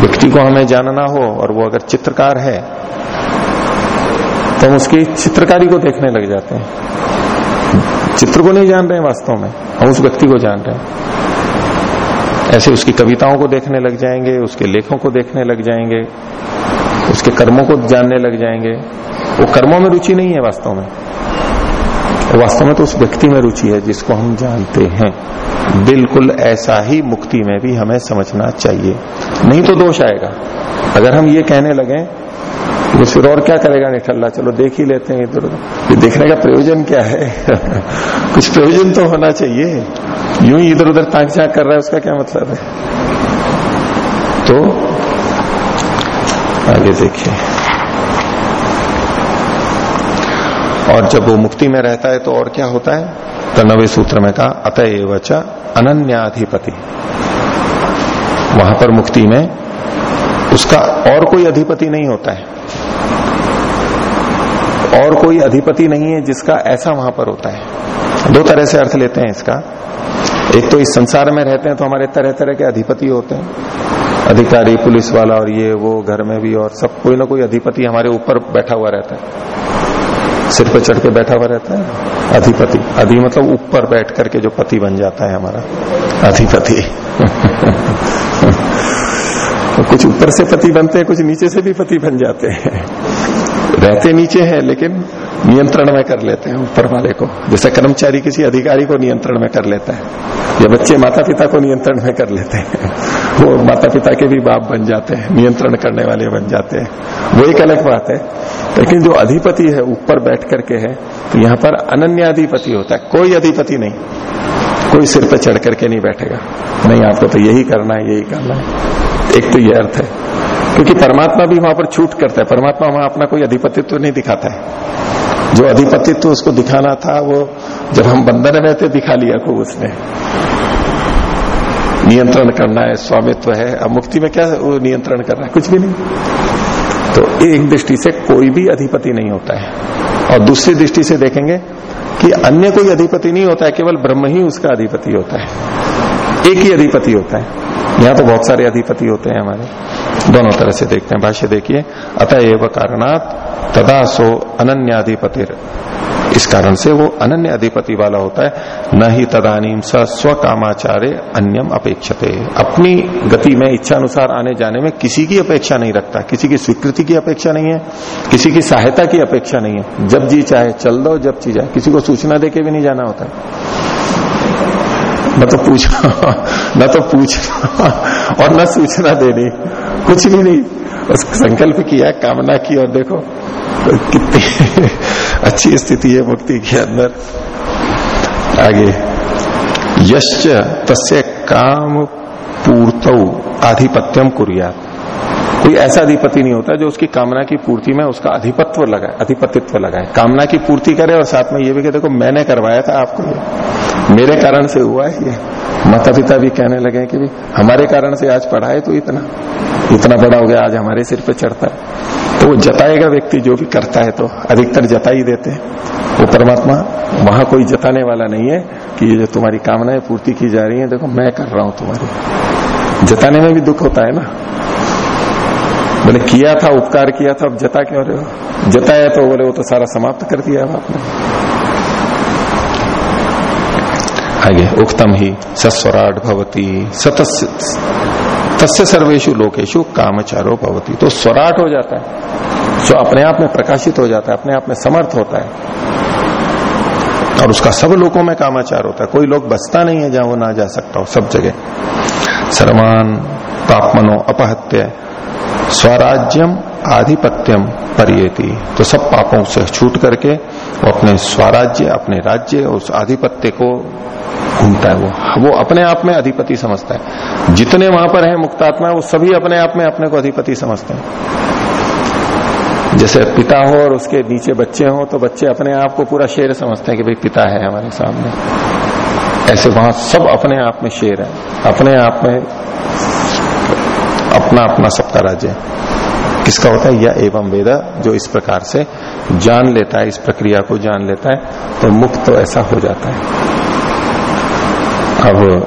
व्यक्ति को हमें जानना हो और वो अगर चित्रकार है तो हम उसकी चित्रकारी को देखने लग जाते हैं। चित्र को नहीं जान रहे हैं वास्तव में, हम उस व्यक्ति को जान रहे हैं। ऐसे उसकी कविताओं को देखने लग जाएँगे, उसके लेखों को देखने लग जाएँगे, उसके कर्मों को जानने लग जाएँगे। वो कर्मों में रुचि नहीं है वास्तव में। वास्तव में तो उस व्यक्ति में रुचि है जिसको हम जानते हैं। बिल्कुल ऐसा ही मुक्ति में भी हमें समझना चाहिए। नहीं तो दोष आएगा। अगर हम ये कहने लगे तो फिर और क्या करेगा? निठल्ला चलो देख ही लेते हैं इधर उधर देखने का प्रयोजन क्या है? कुछ प्रयोजन तो होना चाहिए। यूँ ही इधर उधर ताक झाक कर रहा है, उसका क्या मतलब है? तो आगे देखिए। और जब वो मुक्ति में रहता है तो और क्या होता है? तो नवे सूत्र में कहा, अतएव च अनन्याधिपति। वहाँ पर मुक्ति में उसका और कोई अधिपति नहीं होता है। और कोई अधिपति नहीं है जिसका ऐसा वहाँ पर होता है। दो तरह से अर्थ लेते हैं इसका। एक तो इस संसार में रहते हैं तो हमारे तरह तरह के अधिपति होते हैं। अधिकारी, पुलिस वाला और ये, वो, घर में भी और सब, कोई ना कोई अधिपति हमारे ऊपर बैठा हुआ रहता है। सिर पर चढ़ के बैठा हुआ रहता है। अधिपति, अधि मतलब ऊपर बैठ करके जो पति बन जाता है हमारा। अधिपति। कुछ ऊपर से पति बनते हैं, कुछ नीचे से भी पति बन जाते हैं। रहते नीचे हैं, लेकिन नियंत्रण में कर लेते हैं ऊपर वाले को। जैसे कर्मचारी किसी अधिकारी को नियंत्रण में कर लेता है, या बच्चे माता पिता को नियंत्रण में कर लेते हैं, वो माता पिता के भी बाप बन जाते हैं, नियंत्रण करने वाले बन जाते हैं। वो एक अलग बात है। लेकिन जो अधिपति है, ऊपर बैठ करके है तो यहाँ पर अनन्याधिपति होता है। कोई अधिपति नहीं। कोई सिर पर चढ़ करके नहीं बैठेगा। नहीं, आपको तो यही करना है, यही करना है। एक तो ये अर्थ है। क्योंकि परमात्मा भी वहाँ पर छूट करता है। परमात्मा वहाँ अपना कोई अधिपतित्व नहीं दिखाता है। जो अधिपतित्व उसको दिखाना था, वो जब हम बंधन में थे दिखा लिया खूब उसने। नियंत्रण करना है, स्वामित्व है। अब मुक्ति में क्या वो नियंत्रण कर रहा है? कुछ भी नहीं। तो एक दृष्टि से कोई भी अधिपति नहीं होता है। और दूसरी दृष्टि से देखेंगे कि अन्य कोई अधिपति नहीं होता है, केवल ब्रह्म ही उसका अधिपति होता है। एक ही अधिपति होता है। यहाँ तो बहुत सारे अधिपति होते हैं हमारे। दोनों तरह से देखते हैं। भाष्य देखिए अतएव कारणात तदा सो अनन्याधिपति इस कारण से वो अनन्य अधिपति वाला होता है। न ही तदानीम स स्व कामाचार्य अन्यम अपेक्षते। अपनी गति में इच्छा अनुसार आने जाने में किसी की अपेक्षा नहीं रखता। किसी की स्वीकृति की अपेक्षा नहीं है। किसी की सहायता की अपेक्षा नहीं है। जब जी चाहे, चल दो, जब जी जाए। किसी को सूचना देके भी नहीं जाना होता। न तो पूछना, न तो पूछना और न सूचना देनी। कुछ भी नहीं। बस संकल्प किया, कामना की और देखो तो कितनी अच्छी स्थिति है मुक्ति के अंदर। आगे, यश्च तस्य काम पूर्त आधिपत्यम कुरिया कोई ऐसा अधिपति नहीं होता जो उसकी कामना की पूर्ति में उसका अधिपत्व लगाए अधिपतित्व लगाए। कामना की पूर्ति करे और साथ में ये भी कह देखो, मैंने करवाया था आपको मेरे कारण से हुआ है ये। माता पिता भी कहने लगे कि भी, हमारे कारण से आज पढ़ा है तो इतना। इतना बड़ा हो गया, आज हमारे सिर पे चढ़ता है। तो वो जताएगा व्यक्ति जो भी करता है तो अधिकतर जता ही देते हैं। वो परमात्मा, वहाँ कोई जताने वाला नहीं है कि ये जो तुम्हारी कामनाएँ पूर्ति की जा रही है, देखो मैं कर रहा हूँ तुम्हारी। जताने में भी दुख होता है ना। बोले किया था, उपकार किया था, अब जता क्यों रहे हो? जताया तो बोले, वो तो सारा समाप्त कर दिया आपने। आगे उक्तम ही सस्वराट भवती तस्य सर्वेशु लोकेशु कामचारो भवती। तो स्वराट हो जाता है जो अपने आप में प्रकाशित हो जाता है, अपने आप में समर्थ होता है। और उसका सब लोगों में कामाचार होता है। कोई लोग बसता नहीं है जहाँ वो ना जा सकता हो, सब जगह। सर्वान पापमनो अपहत्य, स्वराज्यम आधिपत्यम परियति। तो सब पापों से छूट करके वो अपने स्वराज्य, अपने राज्य, उस आधिपत्य को घूमता है वो। वो अपने आप में अधिपति समझता है। जितने वहाँ पर है मुक्तात्मा, वो सभी अपने आप में अपने को अधिपति समझते हैं। जैसे पिता हो और उसके नीचे बच्चे हो तो बच्चे अपने आप को पूरा शेर समझते हैं कि भाई पिता है हमारे सामने। ऐसे वहाँ सब अपने आप में शेर है। अपने आप में अपना अपना सबका राज्य किसका होता है यह एवं वेद जो इस प्रकार से जान लेता है, इस प्रक्रिया को जान लेता है तो मुक्त तो ऐसा हो जाता है। अब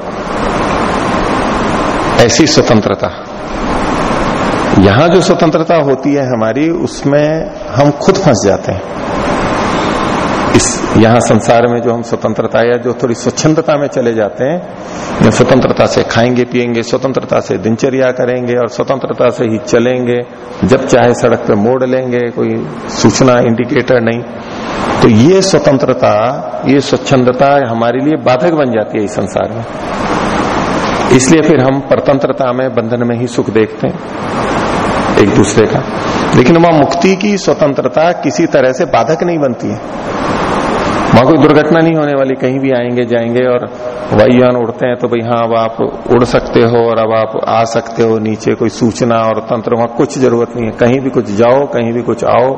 ऐसी स्वतंत्रता। यहाँ जो स्वतंत्रता होती है हमारी, उसमें हम खुद फंस जाते हैं। इस यहाँ संसार में जो हम स्वतंत्रता या जो थोड़ी स्वच्छंदता में चले जाते हैं स्वतंत्रता से खाएँगे, पिएँगे, स्वतंत्रता से दिनचर्या करेंगे और स्वतंत्रता से ही चलेंगे, जब चाहे सड़क पे मोड़ लेंगे, कोई सूचना इंडिकेटर नहीं। तो ये स्वतंत्रता, ये स्वच्छंदता हमारे लिए बाधक बन जाती है इस संसार में। इसलिए फिर हम परतंत्रता में, बंधन में ही सुख देखते हैं, एक दूसरे का। लेकिन वहाँ मुक्ति की स्वतंत्रता किसी तरह से बाधक नहीं बनती है। वहाँ कोई दुर्घटना नहीं होने वाली, कहीं भी आएँगे, जाएँगे और वायुयान उड़ते हैं तो भाई हाँ अब आप उड़ सकते हो और अब आप आ सकते हो नीचे, कोई सूचना और तंत्र, वहाँ कुछ ज़रूरत नहीं है। कहीं भी कुछ जाओ, कहीं भी कुछ आओ,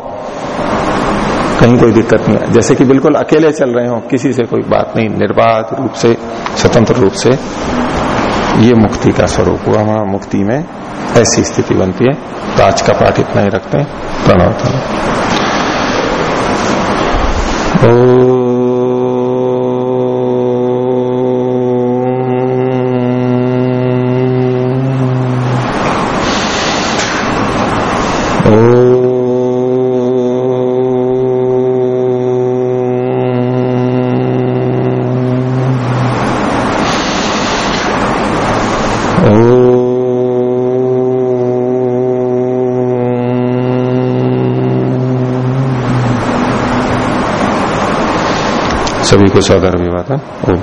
कहीं कोई दिक्कत नहीं है। जैसे कि बिल्कुल अकेले चल रहे हो, किसी से कोई बात नहीं, निर्बाध रूप से, स्वतंत्र रूप से, ये मुक्ति का स्वरूप हुआ। वहाँ मुक्ति में ऐसी स्थिति बनती है। तो आज का पाठ इतना ही रखते हैं। प्रणव ओ सभी को सदर विवाद ओम